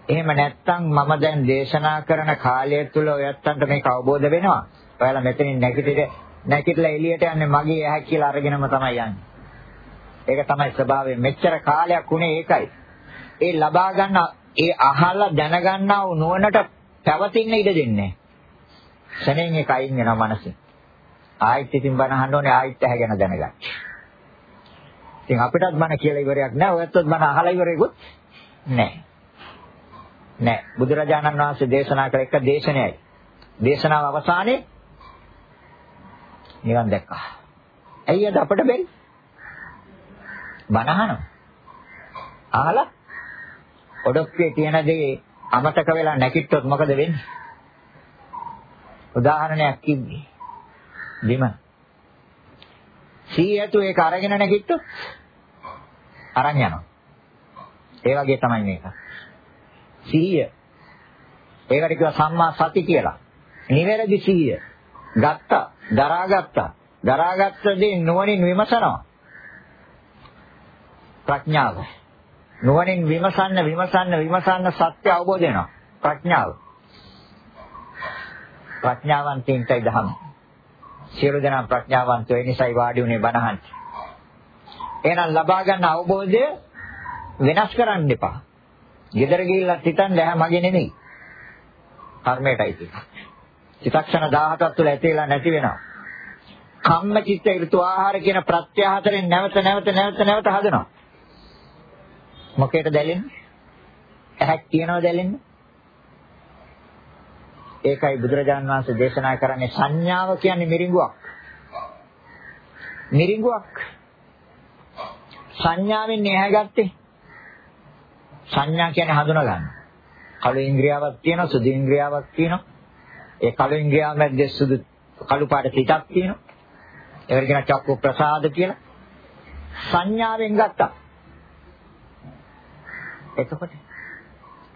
එහෙම නැත්නම් මම දැන් දේශනා කරන කාලය තුල ඔයත්තන්ට මේක අවබෝධ වෙනවා. ඔයාලා මෙතනින් නැගිටිට නැගිටලා එළියට යන්නේ මගේ ඇහැ කියලා අරගෙනම තමයි යන්නේ. ඒක තමයි ස්වභාවය. මෙච්චර කාලයක් උනේ ඒකයි. ඒ ලබා ගන්න ඒ අහලා දැනගන්නා වූ නුවණට පැවතින්න ඉඩ දෙන්නේ. ශරණෙන් ඒක අයින් වෙනවා මනසින්. ආයෙත් ඉතින් බණ අහන්න ඕනේ ආයෙත් ඇහැ ගැන දැනගන්න. ඉතින් අපිටත් බණ කියලා ඉවරයක් නැහැ. ඔයත්වත් බණ අහලා ඉවරෙකුත් නැහැ. නැහැ. බුදුරජාණන් වහන්සේ දේශනා කළ එක දේශනයයි. දේශනාව අවසානයේ නිවන් දැක්කා. ඇයි අද අපිට බැරි? බණ අහනවා. අහලා ඔඩොක්කේ තියෙන දේ අමතක වෙලා නැකිට්ටොත් මොකද වෙන්නේ? උදාහරණයක් කිව්වේ. බිම. සීයතු ඒක අරගෙන නැකිට්ටොත් අරන් යනවා. ඒ වගේ තමයි මේක. සිහිය. ඒකට කියවා සම්මා සති කියලා. නිවැරදි සිහිය. ගත්තා, දරාගත්තා. දරාගත්ත දේ නුවණින් විමසනවා. ප්‍රඥාව. නුවණින් විමසන්න විමසන්න විමසන්න සත්‍ය අවබෝධ වෙනවා. ප්‍රඥාව. ප්‍රඥාවන්තයින්ටයි දහම. සියලු දෙනා ප්‍රඥාවන්තෝ ඒ නිසායි වාඩි උනේ බණහන්ට. එහෙනම් ලබා ගන්න අවබෝධය වෙනස් කරන්න එපා. ගෙදර ගිහිල්ලා හිතන්න ඇහැ මගේ නෙමෙයි. කර්මයටයි තියෙන්නේ. චිත්තක්ෂණ 17ක් තුළ ඇතිලා නැති වෙනවා. කම්ම චිත්ත ඍතු ආහාර කියන ප්‍රත්‍ය හතරෙන් නැවත නැවත නැවත නැවත හදනවා. මොකේද දැලෙන්නේ? ඇහක් තියනවා දැලෙන්නේ? ඒකයි බුදුරජාන් වහන්සේ දේශනා කරන්නේ සංඥාව කියන්නේ මිරිඟුවක්. මිරිඟුවක්. සංඥාවෙන් එහා ගත්තේ. සංඥා කියන්නේ හඳුනා ගන්න. කළු ඉන්ද්‍රියාවක් තියෙනවා, සුදු ඉන්ද්‍රියාවක් තියෙනවා. ඒ කළු ඉන්ද්‍රියාව මැද්දේ සුදු කළු පාට පිටක් තියෙනවා. ඒකට කියන චක්කු ප්‍රසාද කියලා. සංඥාවෙන් ගත්තා. එතකොට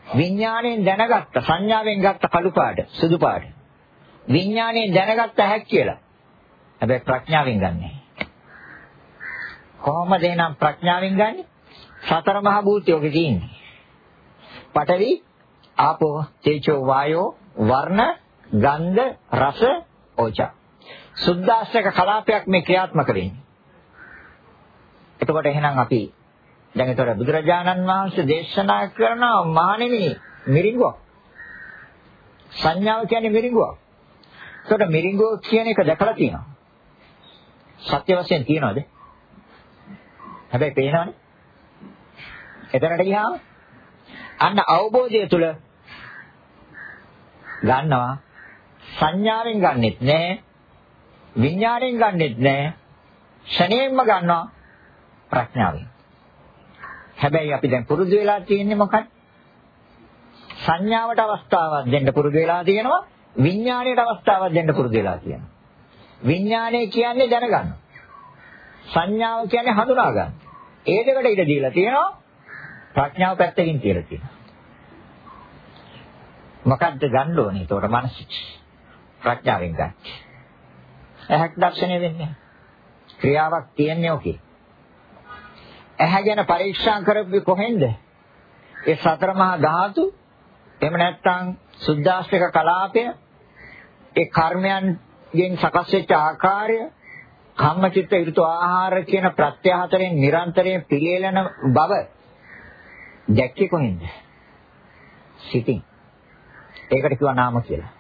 විඥාණයෙන් දැනගත්ත සංඥාවෙන් ගත්ත කළු පාට සුදු පාට. විඥාණයෙන් දැනගත්ත හැක් කියලා. හැබැයි ප්‍රඥාවෙන් ගන්නෙ. කොහොමද එහෙනම් ප්‍රඥාවෙන් ගන්නෙ? සතර මහා භූතයෝගේ තියෙන්නේ. පඨවි ආපෝ තේජෝ වායෝ වර්ණ ගන්ධ රස ඕජා. සුද්දාස්තක කලාපයක් මේ ක්‍රියාත්මක වෙන්නේ. එතකොට එහෙනම් අපි දැන් ඒතර බුදුරජාණන් වහන්සේ දේශනා කරන මහණෙනි මිරිඟුවක්. සංඥාව කියන්නේ මිරිඟුවක්. ඒතකොට මිරිඟුව කියන එක දැකලා තියෙනවා. සත්‍ය වශයෙන් තියනවද? හැබැයි පේනවනේ. එතනට ගියාම අන්න අවබෝධය තුල ගන්නවා සංඥාවෙන් ගන්නෙත් නෑ විඥාණයෙන් ගන්නෙත් නෑ ෂණයෙන්ම ගන්නවා ප්‍රඥාවෙන් හැබැයි අපි දැන් පුරුදු වෙලා තියෙන්නේ මොකක්ද? සංඥාවට අවස්ථාවක් දෙන්න පුරුදු වෙලා තියෙනවා. විඥාණයට අවස්ථාවක් දෙන්න පුරුදු වෙලා තියෙනවා. විඥාණය කියන්නේ දැනගන්න. සංඥාව කියන්නේ හඳුනා ගන්න. ඒ දෙකට ඉඩ දීලා තියෙනවා. ප්‍රඥාව පැත්තකින් තියලා තියෙනවා. මොකද්ද ගන්න ඕනේ? ඒතකොට මනස ප්‍රඥාවෙන් ගන්න. ඇහක් දර්ශනය වෙන්නේ. ක්‍රියාවක් තියන්නේ ඔකේ. ඇහැ ගැන පරීක්ෂා කරපු කොහෙන්ද? ඒ සතර මහා ධාතු එහෙම නැත්නම් සුද්ධාස්තික කලාපය ඒ කර්මයන්ගෙන් සකස් වෙච්ච ආකාරය කම්මචිත්ත ඍතු ආහාර කියන ප්‍රත්‍ය හතරෙන් නිරන්තරයෙන් පිළියෙලන බව දැක්කේ කොහෙන්ද? සිතින්. ඒකට කිව්වා නාම කියලා.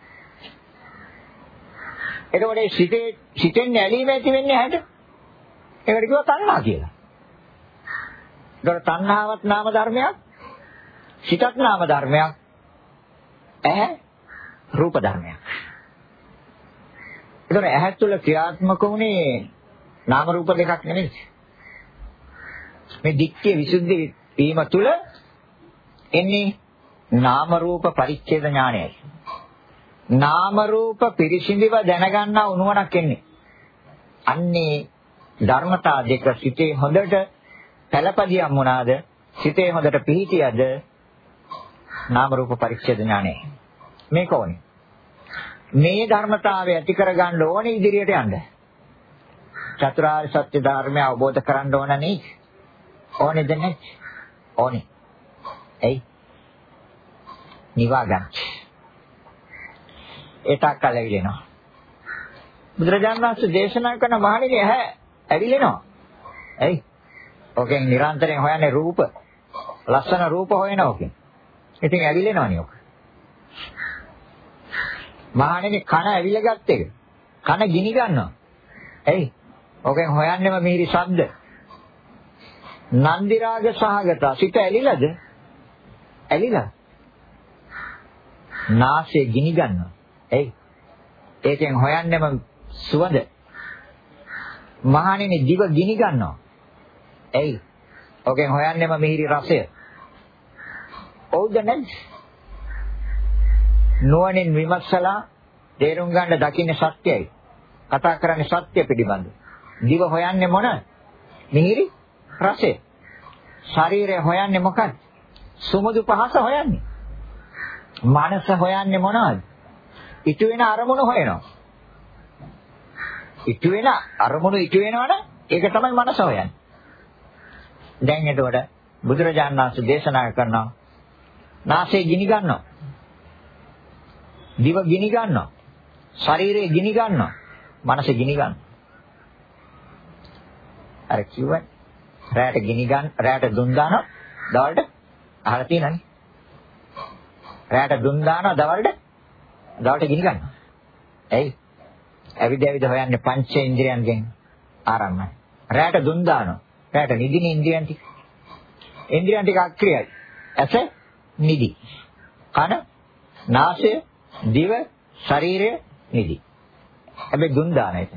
එතකොට මේ සිතේ සිතෙන් ඇලීම ඇති වෙන්නේ හැට. ඒකට කිව්වා තණ්හා කියලා. ඒකට තණ්හාවත් නාම ධර්මයක්. සිතත් නාම ධර්මයක්. ඇහැ රූප ධර්මයක්. ඒතර ඇහැ තුළ ක්‍රියාත්මක වුණේ නාම රූප දෙකක් නෙමෙයි. මේ දික්කේ විසුද්ධි වීම තුළ එන්නේ නාම රූප පරිච්ඡේද ඥානයයි. නාම රූප පිරිසිදුව දැනගන්නා උනුවණක් එන්නේ. අන්නේ ධර්මතා දෙක සිතේ හොඳට පළපදියම් වුණාද සිතේ හොඳට පිහිටියද නාම රූප පරිච්ඡේද ඥානය. මේක ඕනේ. මේ ධර්මතාවය ඇති කරගන්න ඕනේ ඉදිරියට යන්න. චතුරාර්ය සත්‍ය ධර්මය අවබෝධ කරගන්න ඕන නේ. ඕනේද නැත්? ඕනේ. එයි. නිවා ගන්න. ඒටක් කලවිලෙනවා. බුදුරජාණන් වහන්සේ දේශනා කරන මහණෙනි ඇහැ ඇවිලෙනවා. එයි. ඔකෙන් නිරන්තරයෙන් හොයන්නේ රූප. ලස්සන රූප හොයනවා ඔකෙන්. ඉතින් ඇවිලෙනවනේ ඔක. මහණෙනි කන ඇවිල්ලා ගත්ත එක. කන ගිනි ගන්නවා. ඇයි? ඔකෙන් හොයන්නේම මිහිරි ශබ්ද. නන්දි රාග සහගත සිත ඇලිලාද? ඇලිලා. නාසය ගිනි ගන්නවා. ඇයි? ඒකෙන් හොයන්නේම සුවඳ. මහණෙනි දිව ගිනි ගන්නවා. ඇයි? ඔකෙන් හොයන්නේම මිහිරි රසය. ඔව්ද නැද්ද? නුවණින් විමසලා තේරුම් ගන්න දකින්නේ සත්‍යයි. කතා කරන්නේ සත්‍ය පිළිබඳ. දිව හොයන්නේ මොන? මිහිරි රසය. ශරීරය හොයන්නේ මොකක්ද? සුමුදු පහස හොයන්නේ. මනස හොයන්නේ මොනවද? ඉතු වෙන අරමුණු හොයනවා. ඉතු වෙන අරමුණු ඉතු වෙනවනේ ඒක තමයි මනස හොයන්නේ. දැන් එතකොට බුදුරජාණන් වහන්සේ දේශනා කරනවා නාසය ගිනි ගන්නවා. දිව ගිනි ගන්නවා. ශරීරය ගිනි ගන්නවා. මනස ගිනි ගන්නවා. අර කිව්වනේ රැයට ගිනි ගන්න රැයට දුම් දානවා දවල්ට අහලා තියෙනනේ. රැයට දුම් දානවා දවල්ට දවල්ට ගිනි ගන්නවා. ඇයි? ඇවිද ඇවිද හොයන්නේ පංච ඉන්ද්‍රියන්ගෙන් ආරම්භයි. රැයට දුම් දානවා. රැයට නිදින ඉන්ද්‍රියන් ටික. ඉන්ද්‍රියන් ටික අක්‍රියයි. ඇස නිදි. කන, නාසය, දිව, ශරීරය නිදි. හැබැයි දුන් දාන එක.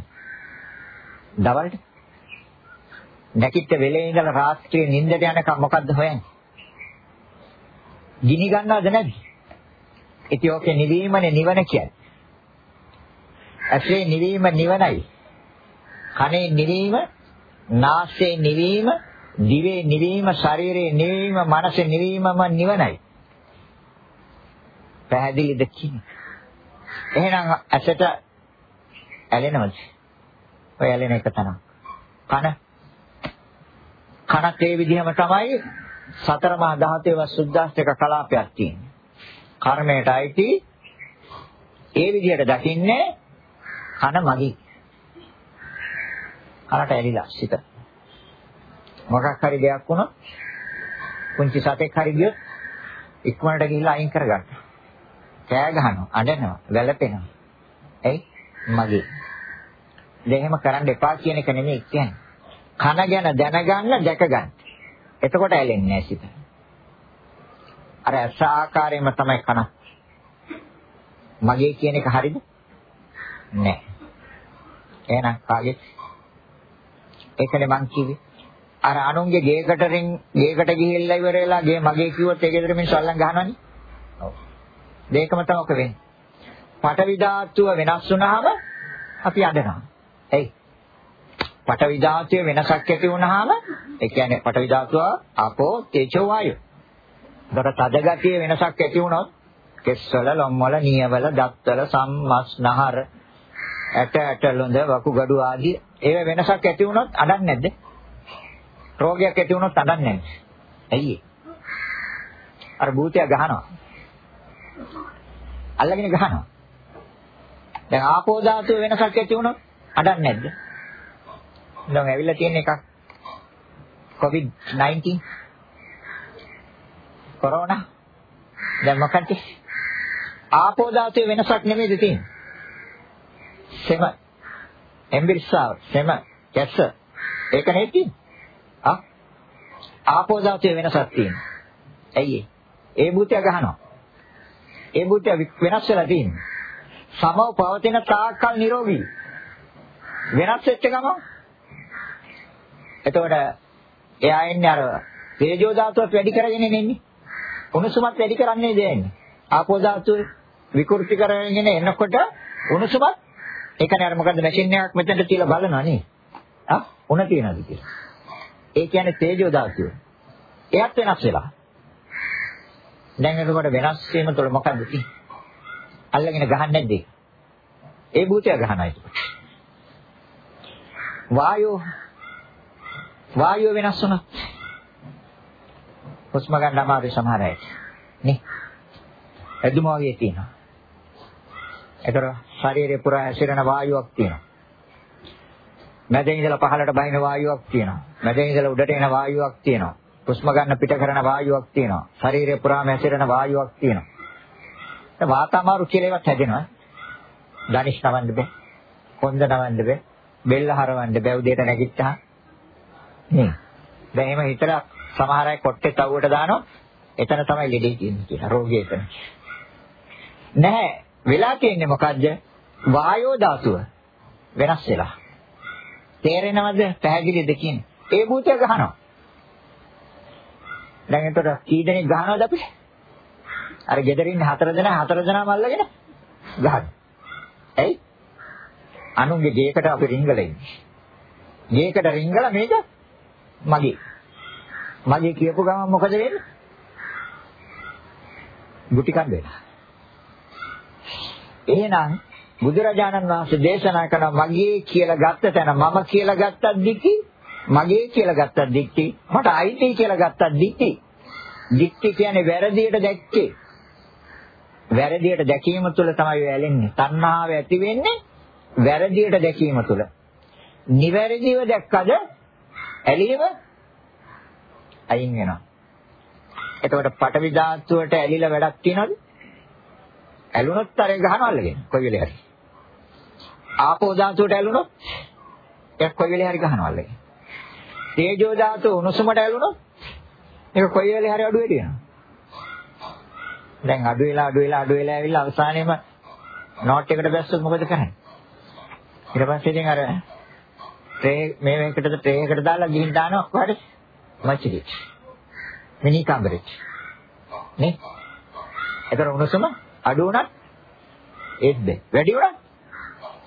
දවල්ට නැකිට වෙලේ ඉඳලා රාත්‍රියේ නිින්දට යනකම් මොකද්ද හොයන්නේ? ගිනි ගන්නවද නැද්ද? ඉතින් ඔකේ නිවීමනේ නිවන කියන්නේ. ඇසේ නිවීම නිවනයි. කනේ නිවීම, නාසයේ නිවීම, දිවේ නිවීම, ශරීරයේ නිවීම, මනසේ නිවීමම නිවනයි. පැහැදිලිද කියන්නේ? එහෙනම් ඇසට ඇලෙනවද? ඔය ඇලෙන එක තමයි. කන කනත් ඒ විදිහම තමයි සතර මහා ධාතේ වසුද්ධාස්තික කලාපයක් තියෙන්නේ. කර්මයට අයිති ඒ විදිහට දකින්නේ කන මගි. කනට ඇලිලා සිත. මොකක් හරි දෙයක් වුණොත් පුංචි සතෙක් හරි ගියොත් ඉක්මනට ගිහිල්ලා අයින් කරගන්න. කෑ ගහනවා, අඬනවා, වැළපෙනවා. එයි මගේ. දෙහෙම කරන්න එපා කියන එක නෙමෙයි කියන්නේ. කන ගැන දැනගන්න, දැක ගන්න. එතකොට ඇලෙන්නේ නැහැ සිත. අර ඇස ආකාරයෙන්ම තමයි කන. මගේ කියන එක හරිද? නෑ. එහෙනම් කාගේ? ඒකනේ මං කිව්වේ. අර අනුන්ගේ ගේකට රින් ගේකට ගිහිල්ලා ඉවර වෙලා ගේ මගේ කිව්වොත් ඒ ගෙදර මිනිස්සු අල්ලන් ගහනවනේ. ඔව්. දෙකම තමයි ඔක වෙන්නේ. පටවි ධාතුව වෙනස් වුනහම අපි අඬනවා. එයි. පටවි ධාතුවේ වෙනසක් ඇති වුනහම ඒ කියන්නේ පටවි ධාතුව ආපෝ තේජෝ වායෝ. ඒකට තද ගතිය වෙනසක් ඇති වුණොත් කෙස්වල, ලොම්වල, නියවල, දත්වල, සම්මස්නහර, ඇට ඇට ලොඳ, වකුගඩු ආදී ඒව වෙනසක් ඇති වුණොත් අඬන්නේ නැද්ද? රෝගයක් ඇති වුණොත් අඬන්නේ නැහැ. ඇයි අර භූතය ගහනවා. අල්ලගෙන ගහනවා. දැන් ආපෝ ධාතුව වෙනසක් ඇති වුණොත් අඬන්නේ නැද්ද? දැන් ඇවිල්ලා තියෙන එකක් COVID 19 කොරෝනා දැන් මොකක්ද ආපෝ ධාතුවේ වෙනසක් නෙමෙයිද තියෙන්නේ? සෙම එම්බිරිස්සාව සෙම කැස්ස ඒක නෙවෙයි තියෙන්නේ. ආ ආපෝ ධාතුවේ වෙනසක් තියෙනවා. ඇයි ඒ? ඒ භූතය ගහනවා. ඒ භූතය වෙනස් වෙලා තියෙන්නේ. සමව පවතින තාක්කල් නිරෝගී. වෙනස් වෙච්ච ගමන් එතකොට එයා එන්නේ අර තේජෝ ධාතුවත් වැඩි කරගෙන එන්නේ. උණුසුමත් වැඩි කරන්නේ දෙන්නේ. ආපෝ ධාතුව විකෘති කරගෙන එනකොට උණුසුමත් ඒකනේ අර මොකද්ද මැෂින් එකක් මෙතනට තියලා බලනවා නේ. ආ උණ තියනවාද කියලා. ඒ කියන්නේ තේජෝ ධාතුව. එයත් වෙනස් වෙලා. දැන් එතකොට වෙනස් වීම තුළ මොකද්ද තියෙන්නේ? අල්ලගෙන ගහන්නේ නැද්ද? ඒ භූතය ගහනවා ඒක. වායෝ වායුව වෙනස් වුණා. හුස්ම ගන්න අමාරු සමහර අය. නේ. එදුම වගේ තියෙනවා. ඒතර ශරීරේ පුරා ඇසිරෙන වායුවක් තියෙනවා. මැදේ ඉඳලා පහළට බහින වායුවක් තියෙනවා. මැදේ ඉඳලා උඩට එන වායුවක් තියෙනවා. හුස්ම ගන්න පිට කරන වායුවක් තියෙනවා. ශරීරේ පුරාම ඇසිරෙන වායුවක් තියෙනවා. ඒ වාතාමාරු කියලා ඒවත් හැදෙනවා. ධනිෂ් නවන්න බෑ. කොන්ද නවන්න බෑ. බෙල්ල හරවන්න බෑ උදේට නැගිට්ටා. නේ. දැන් එහෙම හිතලා සමහර අය කොට්ටේ තව්වට දානවා. එතන තමයි ලෙඩේ තියෙන්නේ කියලා. රෝගී එතන. නැහැ. වෙලා තියෙන්නේ මොකද්ද? වායෝ ධාතුව වෙනස් වෙලා. තේරෙනවද? පැහැදිලිද කියන්නේ? ඒ භූතය ගහනවා. දැන් එතකොට කී දෙනෙක් ගහනවද අපි? අර ගෙදර ඉන්න හතර දෙනා හතර දෙනාම අල්ලගෙන ගහන. ඇයි? අනුන්ගේ ගේකට අපි රිංගලා ඉන්නේ. ගේකට රිංගලා මේක මගේ. මගේ කියපු ගමන් මොකද වෙන්නේ? ගුටි කන් වෙනවා. එහෙනම් බුදුරජාණන් වහන්සේ දේශනා කරන මගේ කියලා ගත්ත තැන මම කියලා ගත්තත් දික්ටි මගේ කියලා ගත්තත් දික්ටි මට අයිති කියලා ගත්තත් දික්ටි දික්ටි කියන්නේ වැරදියට දැක්කේ වැරදියට දැකීම තුළ තමයි වැළෙන්නේ තණ්හාව ඇති වෙන්නේ වැරදියට දැකීම තුළ නිවැරදිව දැක්කද ඇලීම අයින් වෙනවා. එතකොට පටවි ධාතුවට ඇලිලා වැඩක් තියනවද? ඇලුනොත් අර ගහනවා අල්ලගෙන කොයි වෙලේ හරි. ආපෝ ධාතුවට ඇලුනොත් ඒක කොයි වෙලේ හරි ගහනවා අල්ලගෙන. තේජෝ ධාතුව උණුසුමට ඇලුනොත් ඒක කොයි වෙලේ හරි අඩු වෙලා යනවා. දැන් අඩු වෙලා අඩු වෙලා අඩු වෙලා ඇවිල්ලා අවසානයේම නෝට් එකට බැස්සොත් මොකද කරන්නේ? ඊට පස්සේ ඉතින් අර ට්‍රේ මේ මේකටද ට්‍රේ එකට දාලා ගිහින් දානවා කොහරි මචිලි. මිනි කාමරේ. නේ? ඒතර උණුසුම අඩු වුණත් ඒත් බෑ. වැඩි වුණත්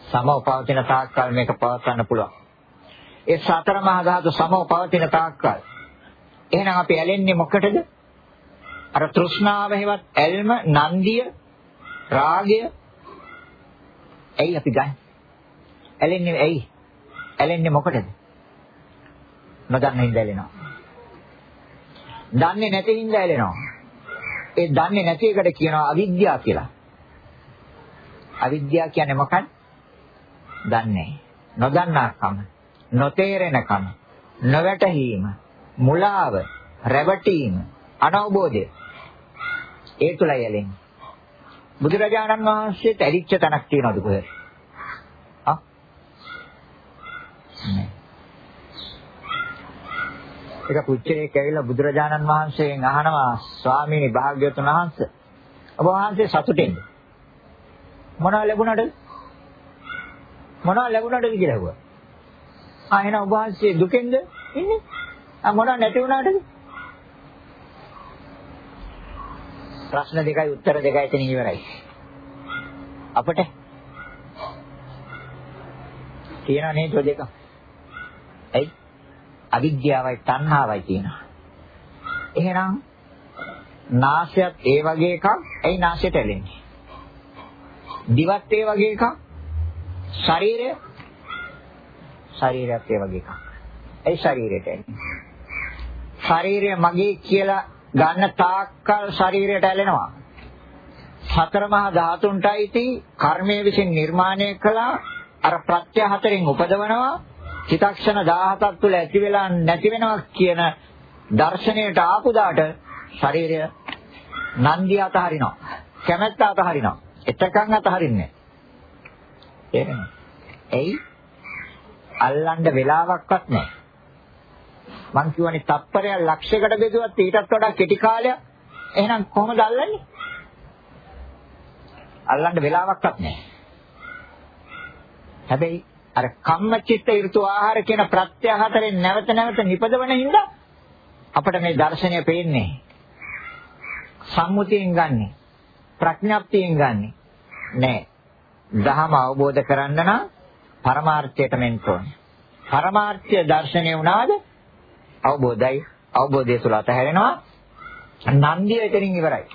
සමව පවතින තාක්කල් මේක පවත්වන්න පුළුවන්. ඒ සතර මහා ධාතු සමව පවතින තාක්කල්. එහෙනම් අපි ඇලෙන්නේ මොකටද? අර තෘෂ්ණාව හේවත් ඇල්ම, නන්දිය, රාගය ඇයි අපි ගන්නේ? ඇලෙන්නේ ඇයි? ඇලෙන්නේ මොකටද? නොදන්න හින්දා ඇලෙනවා. දන්නේ නැති හින්දා ඇලෙනවා. ඒ දන්නේ නැති එකට කියනවා අවිද්‍යාව කියලා. අවිද්‍යාව කියන්නේ මොකක්ද? දන්නේ. නොදන්නාකම, නොතේරෙනකම, නොවැටහීම, මුලාව, රැවටීම, අනවබෝධය. ඒ තුලයි ඇලෙන්නේ. බුදුරජාණන් වහන්සේට ඇලිච්ච තැනක් තියෙනවද කොහෙද? එක පුච්චරෙක් ඇවිල්ලා බුදුරජාණන් වහන්සේගෙන් අහනවා ස්වාමීනි භාග්‍යවතුන් වහන්සේ ඔබ වහන්සේ සතුටින්ද? මොනව ලැබුණාද? මොනව ලැබුණාද? කියලා ඇහුවා. ආ එහෙනම් ඔබ වහන්සේ දුකෙන්ද ඉන්නේ? ආ මොනව නැති වුණාද? ප්‍රශ්න දෙකයි උත්තර දෙකයි එතන ඉවරයි. අපට? තියෙන නේද දෙක? ඇයි? අවිද්‍යාවයි තණ්හාවයි තියෙනවා. එහෙනම් නාසයත් ඒ වගේ එකක්. ඇයි නාසයට ඇලෙන්නේ? දිවත් ඒ වගේ එකක්. ශරීරය ශරීරයත් ඒ වගේ එකක්. ඇයි ශරීරයට ඇලෙන්නේ? ශරීරය මගේ කියලා ගන්න තාක්කල් ශරීරයට ඇලෙනවා. සතර මහා ධාතුන්ටයි කර්මයේ විසින් නිර්මාණය කළා අර ප්‍රත්‍ය හතරෙන් උපදවනවා චිතක්ෂණ 17ක් තුළ ඇති වෙලා නැති වෙනවා කියන දර්ශනයට ආපු දාට ශරීරය නන්දිය අතහරිනවා. කැමැත්ත අතහරිනවා. එතකන් අතහරින්නේ නැහැ. එයි අල්ලන්න වෙලාවක්වත් නැහැ. මං කියවනේ තප්පරයක් ලක්ෂයකට බෙදුවත් ඊටත් වඩා කෙටි කාලයක්. එහෙනම් කොහොමද අල්ලන්නේ? අල්ලන්න වෙලාවක්වත් නැහැ. හැබැයි අර කම්මචිත්ත ඍතු ආහාර කියන ප්‍රත්‍ය හතරෙන් නැවත නැවත නිපදවන හින්දා අපිට මේ දර්ශනය පේන්නේ. සම්මුතියෙන් ගන්නෙ ප්‍රඥාප්තියෙන් ගන්නෙ නෑ. දහම අවබෝධ කරන්න නම් පරමාර්ථයට මෙන්න ඕනේ පරමාර්ථය දර්ශනය වුණාද අවබෝධයි. අවබෝධය තුළ අතහැරෙනවා නන්දිය එතනින් ඉවරයි.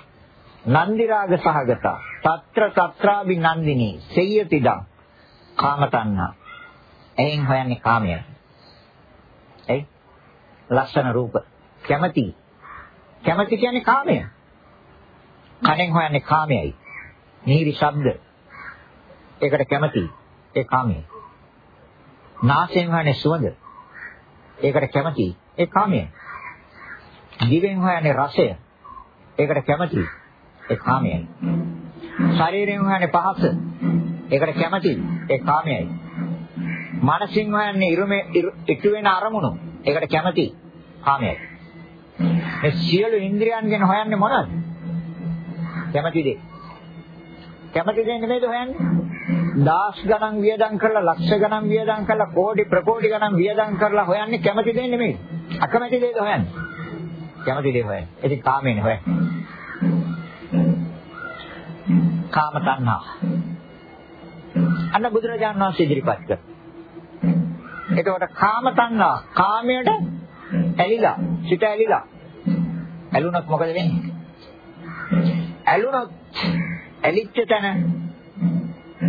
නන්දි රාග සහගත. తත්‍ර తත්‍රාභි නන්දිනී සෙය්‍යතිදං කාම තණ්හා එයින් හොයන්නේ කාමය එයි ලක්ෂණ රූප. කැමැති. කැමැති කියන්නේ කාමය. කනෙන් හොයන්නේ කාමයයි. නීරි ශබ්ද. ඒකට කැමැති. ඒ කාමයයි නාසයෙන් හොයන්නේ සුවඳ. ඒකට කැමැති. ඒ කාමයයි දිවෙන් හොයන්නේ රසය. ඒකට කැමැති. ඒ කාමයයි. ශරීරයෙන් හොයන්නේ පහස. ඒකට කැමැති. ඒ කාමයයි. මනසින් හොයන්නේ ඉරුමේ ඉටු වෙන අරමුණු ඒකට කැමැති කාමයයි මේ සියලු ඉන්ද්‍රියන්ගෙන් හොයන්නේ මොනවද? කැමැති දේ. කැමැති දේ නෙමෙයිද හොයන්නේ? දාස් ගණන් වියදම් කරලා ලක්ෂ ගණන් වියදම් කරලා කෝටි ප්‍රකෝටි ගණන් වියදම් කරලා හොයන්නේ කැමැති දේ නෙමෙයි. අකමැති දේද හොයන්නේ. කැමැති දේ හොයන්නේ. ඉතින් කාමේනේ හොයන්නේ. කාම තණ්හා. අන්න බුදුරජාණන් වහන්සේ ඉදිරිපත් කර. එතකොට කාම තණ්හා කාමයට ඇලිලා සිත ඇලිලා ඇලුනොත් මොකද වෙන්නේ? ඇලුනොත් ඇලිච්ච තැන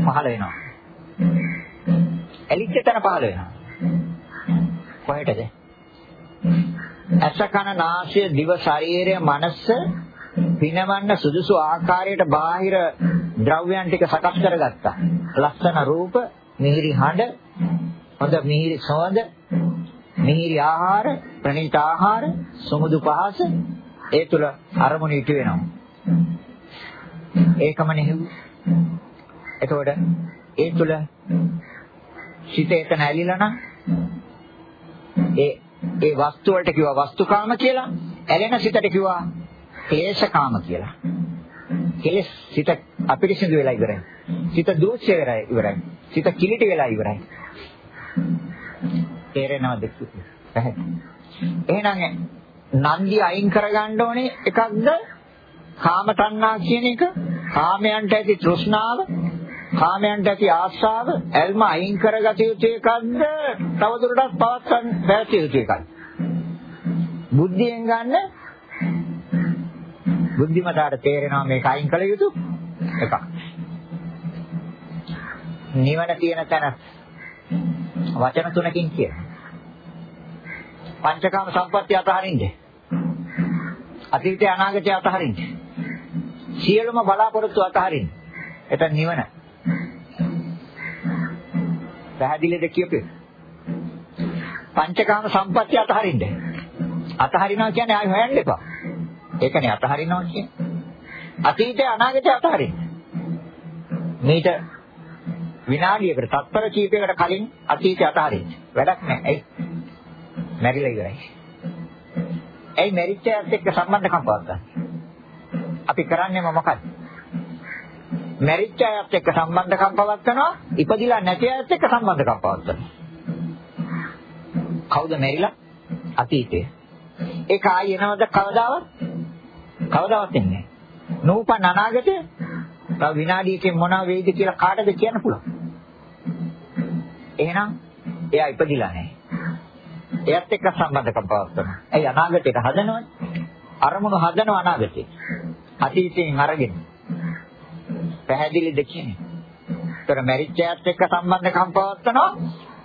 පහළ වෙනවා. ඇලිච්ච තැන පහළ වෙනවා. කොහෙටද? ඇස කන නාසය දිව ශරීරය මනස පිනවන්න සුදුසු ආකාරයට බාහිර ද්‍රව්‍යයන් ටික සකස් කරගත්තා. ලස්සන රූප, මිහිරි හඬ, හොඳ මිහිරි සුවඳ, මිහිරි ආහාර, ප්‍රණීත ආහාර, සුමුදු පහස ඒ තුල අරමුණ ඉටු වෙනවා. ඒකම නෙහුව. එතකොට ඒ තුල සිත එතන ඇලිලා නම් ඒ ඒ වස්තු වලට කිව්වා වස්තුකාම කියලා. ඇලෙන සිතට කිව්වා ක්ලේශකාම කියලා. කෙලස් සිත අපිරිසිදු වෙලා ඉවරයි. සිත දූෂ්‍ය වෙලා ඉවරයි. සිත කිලිටි වෙලා ඉවරයි. තේරෙනවද. එහෙනම් නන්දි අයින් කරගන්න ඕනේ එකක්ද? කාම තණ්හා කියන එක? කාමයන්ට ඇති තෘෂ්ණාව? කාමයන්ට ඇති ආශාව ඇල්ම අයින් කරගත යුතු එකක්ද? තවදුරටත් පවත්වන්න බැහැ යුතු එකක්ද? බුද්ධියෙන් ගන්න බුද්ධිමතාට තේරෙනවා මේක අයින් කළ යුතු එකක්. නිවන තියෙන තැන. වචන තුනකින් කියනවා පංචකාම සම්පත්‍ය අතහරින්න. අතීතය අනාගතය අතහරින්න. සියලුම බලාපොරොත්තු අතහරින්න. එතන නිවන. පැහැදිලිද කියපේ? පංචකාම සම්පත්‍ය අතහරින්න. අතහරිනවා කියන්නේ ආයි හොයන්න එපා. ඒකනේ අතහරිනවා කියන්නේ. අතීතය අනාගතය අතහරින්න. මේට විනාඩියකට තත්පර කීපයකට කලින් අතීතය අතහරින්න. වැඩක් නැහැ. ඒ මැරිලා ඉවරයි. ඇයි මැරිච්ච ඇත් එක්ක සම්බන්ධකම් පවත්න්නේ? අපි කරන්නේ මොකක්ද? මැරිච්ච ඇත් එක්ක සම්බන්ධකම් පවත්නවා, ඉපදිලා නැති ඇත් එක්ක සම්බන්ධකම් පවත්නවා. කවුද මැරිලා? අතීතය. ඒක ආයි එනවද කවදාවත්? කවදාවත් එන්නේ නැහැ. නූපන් අනාගතේ තව විනාඩියකින් මොනවා වෙයිද කියලා කාටද කියන්න පුළුවන්. එහෙනම් එයා ඉපදිලා නැහැ. එයත් එක්ක සම්බන්ධකම් පවත්වනවා. ඇයි අනාගතයට හදනවනේ? අරමුණු හදනව අනාගතේ. අතීතයෙන් අරගෙන. පැහැදිලිද කියන්නේ? ඒතර මැරිච්ච අයත් එක්ක සම්බන්ධකම් පවත්වනවා.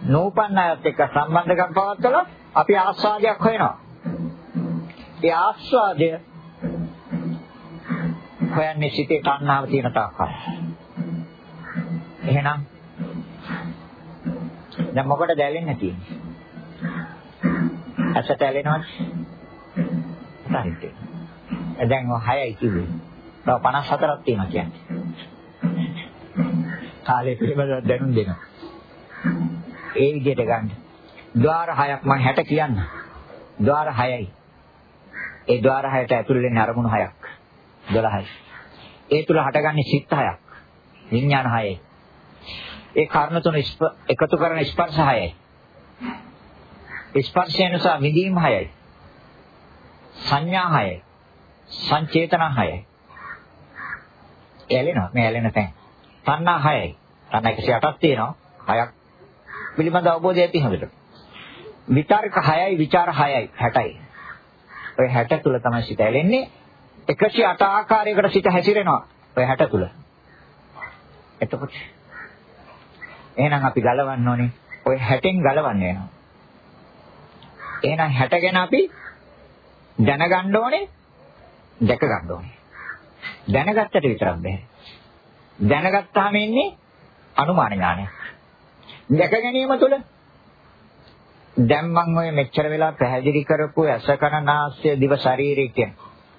නූපන්න අයත් එක්ක සම්බන්ධකම් පවත්වලා අපි ආස්වාදයක් හොයනවා. ඒ ආස්වාදය හොයන්නේ සිතේ තණ්හාව තියෙන තාක්කල්. එහෙනම් දැන් මොකටද දැලෙන්නේ තියෙන්නේ? ඇසට ඇලෙනවද? හරි. දැන් ඔය 6යි කිව්වේ. තව 54ක් තියෙනවා කියන්නේ. කාලය පිළිබඳව දැනුම් දෙනවා. ඒ විදිහට ගන්න. ద్వාර 6ක් මම 60 කියන්න. ద్వාර 6යි. ඒ ద్వාර 6ට ඇතුල් වෙන්නේ අරමුණු 6ක්. 12යි. ඒ තුල හටගන්නේ සිත් 6ක්. විඥාන 6යි. ඒ කර්ණ තුන එකතු කරන ස්පර්ශ 6යි. ස්පර්ශය නිසා විඳීම් 6යි. සංඥා 6යි. සංචේතන 6යි. ඇලෙනවා මේ ඇලෙන තැන්. තණ්හා 6යි. තණ්හා 108ක් තියෙනවා. 6ක් පිළිබඳ අවබෝධය ඇති හොඳට. විචාරක 6යි විචාර 6යි 60යි. ඔය 60 තුල තමයි සිත ඇලෙන්නේ. 108 ආකාරයකට සිත හැසිරෙනවා. ඔය 60 තුල. එතකොට එහෙනම් අපි ගලවන්න ඕනේ. ඔය 60න් ගලවන්න වෙනවා. එහෙනම් 60 ගැන අපි දැනගන්න ඕනේ, දැක ගන්න ඕනේ. දැනගත්තට විතරක් බෑ. දැනගත්තාම ඉන්නේ අනුමාන ඥානය. දැක ගැනීම තුළ දැන් මම ඔය මෙච්චර වෙලා පැහැදිලි කරපු ඇස කන නාසය දිව ශරීරය කියන.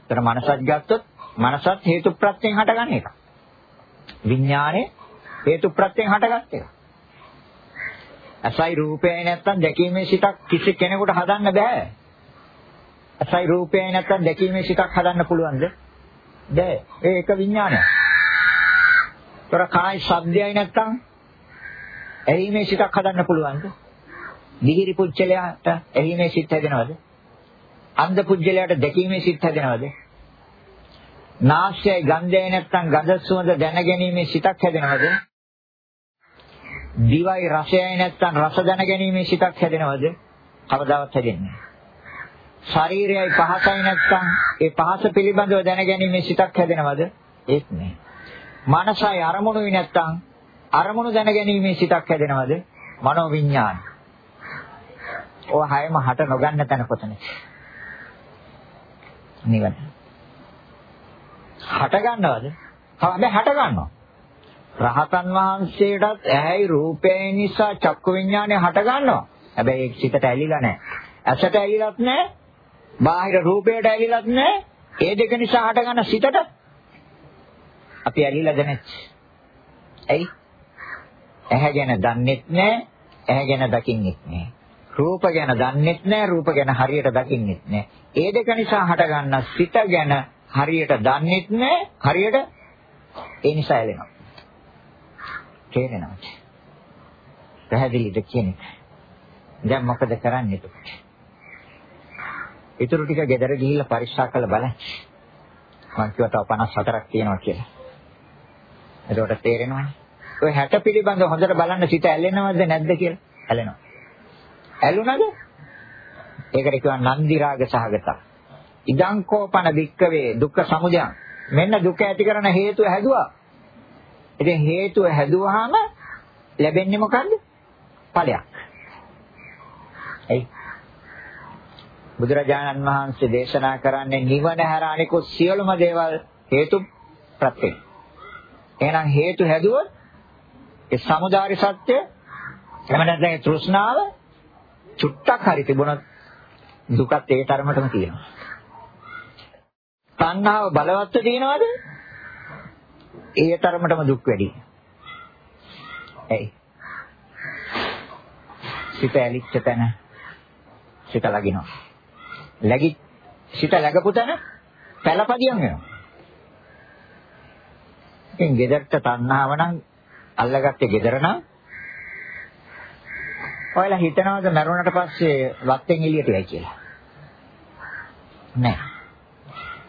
ඒතර මනසත් ගත්තොත් මනසත් හේතු ප්‍රත්‍යයෙන් හටගන්න එක. විඥානේ හේතු ප්‍රත්‍යයෙන් හටගත් එක. අසයි රූපයයි නැත්තම් දැකීමේ සිතක් කිසි කෙනෙකුට හදන්න බෑ. අසයි රූපයයි නැත්තම් දැකීමේ සිතක් හදන්න පුළුවන්ද? බෑ. ඒ එක විඥානයක්. තොර කායි ශබ්දයයි නැත්තම් ඇහිීමේ සිතක් හදන්න පුළුවන්ද? දිහිරි පුච්චලයට ඇහිීමේ සිත් හැදෙනවද? අන්ධ පුජ්‍යලයට දැකීමේ සිත් හැදෙනවද? නාසයයි ගන්ධයයි නැත්තම් ගඳ සුවඳ දැනගැනීමේ සිතක් හැදෙනවද? දිවයි රසයයි නැත්තම් රස දැනගැනීමේ සිතක් හැදෙනවද? කවදාවත් හැදෙන්නේ ශරීරයයි පහසයි නැත්තම් ඒ පහස පිළිබඳව දැනගැනීමේ සිතක් හැදෙනවද? ඒත් නෑ. මනසයි අරමුණුයි නැත්තම් අරමුණු දැනගැනීමේ සිතක් හැදෙනවද? මනෝ විඥාන. ඔය හැම හට නොගන්න තැන කොතනද? නිවන. හට ගන්නවද? හැබැයි හට ගන්නවා. රහතන් වහන්සේටත් ඇහැයි රූපය නිසා චක්කු විඥානය හට ගන්නවා. හැබැයි ඒක සිතට ඇලිලා නැහැ. ඇසට ඇලිලත් නැහැ. බාහිර රූපයට ඇලිලත් නැහැ. ඒ දෙක නිසා හට ගන්න සිතට අපි ඇලිලාද නැත්? ඇයි? ඇහැ ගැන දන්නෙත් නැහැ. ඇහැ ගැන දකින්නෙත් නැහැ. රූප ගැන දන්නෙත් නැහැ. රූප ගැන හරියට දකින්නෙත් නැහැ. ඒ දෙක නිසා හටගන්න සිත ගැන හරියට දන්නෙත් නැහැ. හරියට ඒ නිසා ඇලෙනවා. තේරෙනවද? පැහැදිලිද කියන්නේ? දැන් මොකද කරන්නේ එතකොට? ඊටු ටික ගෙදර ගිහිල්ලා පරීක්ෂා කරලා බලන්න. මම කිව්වා තව 54ක් තියෙනවා කියලා. එතකොට තේරෙනවනේ. ඔය 60 පිළිබඳව හොඳට බලන්න සිත ඇලෙනවද නැද්ද කියලා. ඇලෙනවා. ඇලුනද? ඒකට කියනවා නන්දි රාග සහගත. ඉදං කෝපන වික්කවේ දුක්ඛ සමුදයං. මෙන්න දුක ඇති කරන හේතුව හැදුවා. ඉතින් හේතුව හැදුවාම ලැබෙන්නේ මොකන්ද? ඵලයක්. එයි බුදුරජාණන් වහන්සේ දේශනා කරන්නේ නිවන හැර අනිකුත් සියලුම දේවල් හේතු ප්‍රත්‍යය. එහෙනම් හේතු හැදුවොත් ඒ samudāri සත්‍ය එහෙම නැත්නම් තෘෂ්ණාව චුට්ටක් හරි තිබුණොත් දුකත් ඒ තරමටම තියෙනවා. තණ්හාව බලවත්ව තියෙනවද? ඒ තරමටම දුක් වැඩි. එයි. සිත ඇලිච්ච තැන සිත ලගිනවා. läගි සිත läගපු තැන පළපදියම් වෙනවා. ඉතින් ගෙදරට තණ්හාව නම් අල්ලගත්තේ ගෙදර නම් ඔයාලා හිතනවද මරුණට පස්සේ වත්තෙන් එළියට යයි කියලා? නෑ.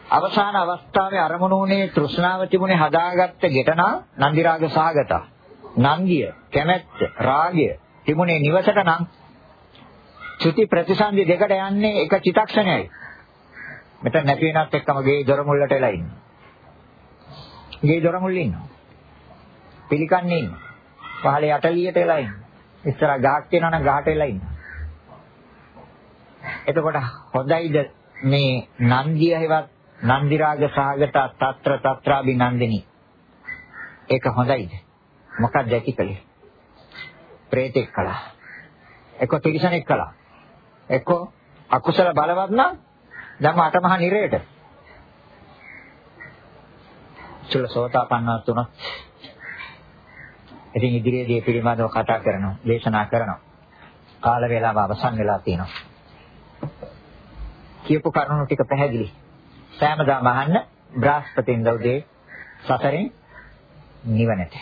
අවසාන අවස්ථාවේ අරමුණු උනේ තෘෂ්ණාව තිබුණේ හදාගත්ත ගෙටනා නන්දි රාග සාගත. නන්දිය, කැමැත්ත, රාගය තිබුණේ නිවසට නම් චුති ප්‍රතිසන්දි දෙකට යන්නේ එක චිතක්ෂණයයි. මෙතන නැති වෙනත් එක්කම ගේ දොර මුල්ලට එලා ඉන්නවා. ගේ දොර මුල්ලේ ඉන්නවා. පිළිකන්නේ ඉන්නවා. පහලේ අටලියට එලා ඉන්නවා. ඉස්සර ගහක් තියෙනවා නම් ගහට එලා ඉන්නවා. එතකොට හොඳයිද මේ නන්දිය හේවත් නන්දි රාග සහගත తත්‍ර తත්‍රාබි නන්දිනි. ඒක හොඳයිද? මොකක්ද ඇති කලේ? ප්‍රේතෙක් කළා. එක්ක තිරිසනෙක් කළා. එක්ක අකුසල බලවත් නම් ධම්ම අටමහා නිරේට. චුල්ලසෝතාපන්නවත් උනොත් ඉතින් ඉදිරියේදී පිළිබඳව කතා කරනවා, දේශනා කරනවා. කාල වේලාව අවසන් වෙලා තියෙනවා. කියපු කරුණු ටික පැහැදිලි. සෑමදාම අහන්න බ්‍රහස්පතින්ද උදේ සතරෙන් නිවනට.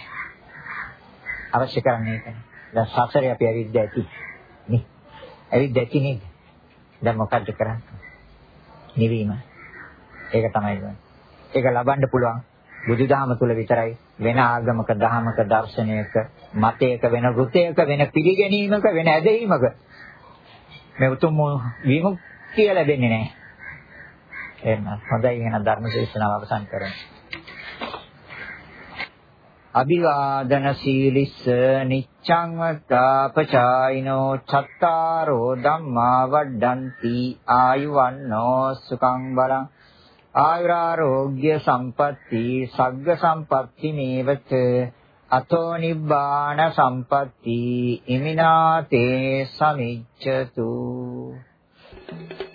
අවශ්‍ය කරන්නේ ඒක. දැන් සසරේ අපි ඇවිත් ඇති. නේ. ඇවිත් ඇති නේද? දැන් මොකද්ද කරන්නේ? නිවීම. ඒක තමයි කරන්නේ. ඒක ලබන්න පුළුවන් බුදුදහම තුල විතරයි වෙන ආගමක දහමක දර්ශනයක මතයක වෙන වෘතයක වෙන පිළිගැනීමක වෙන ඇදහිීමක මේ උතුම් විමුක්තිය ලැබෙන්නේ නැහැ. එහෙනම් හොඳයි එහෙනම් ධර්ම දේශනාව අවසන් කරමු. අභිවාදන සීලිස්ස නිච්ඡං වත්තාපචායිනෝ චත්තාරෝ ධම්මා වඩ්ඩಂತಿ ආයුවන්නෝ සුඛං බලං ආයුරාෝග්‍ය සම්පatti සග්ග සම්පatti මේවත අතෝ නිබ්බාන සම්පatti ඉමිනාතේ සමිච්ඡතු Thank you.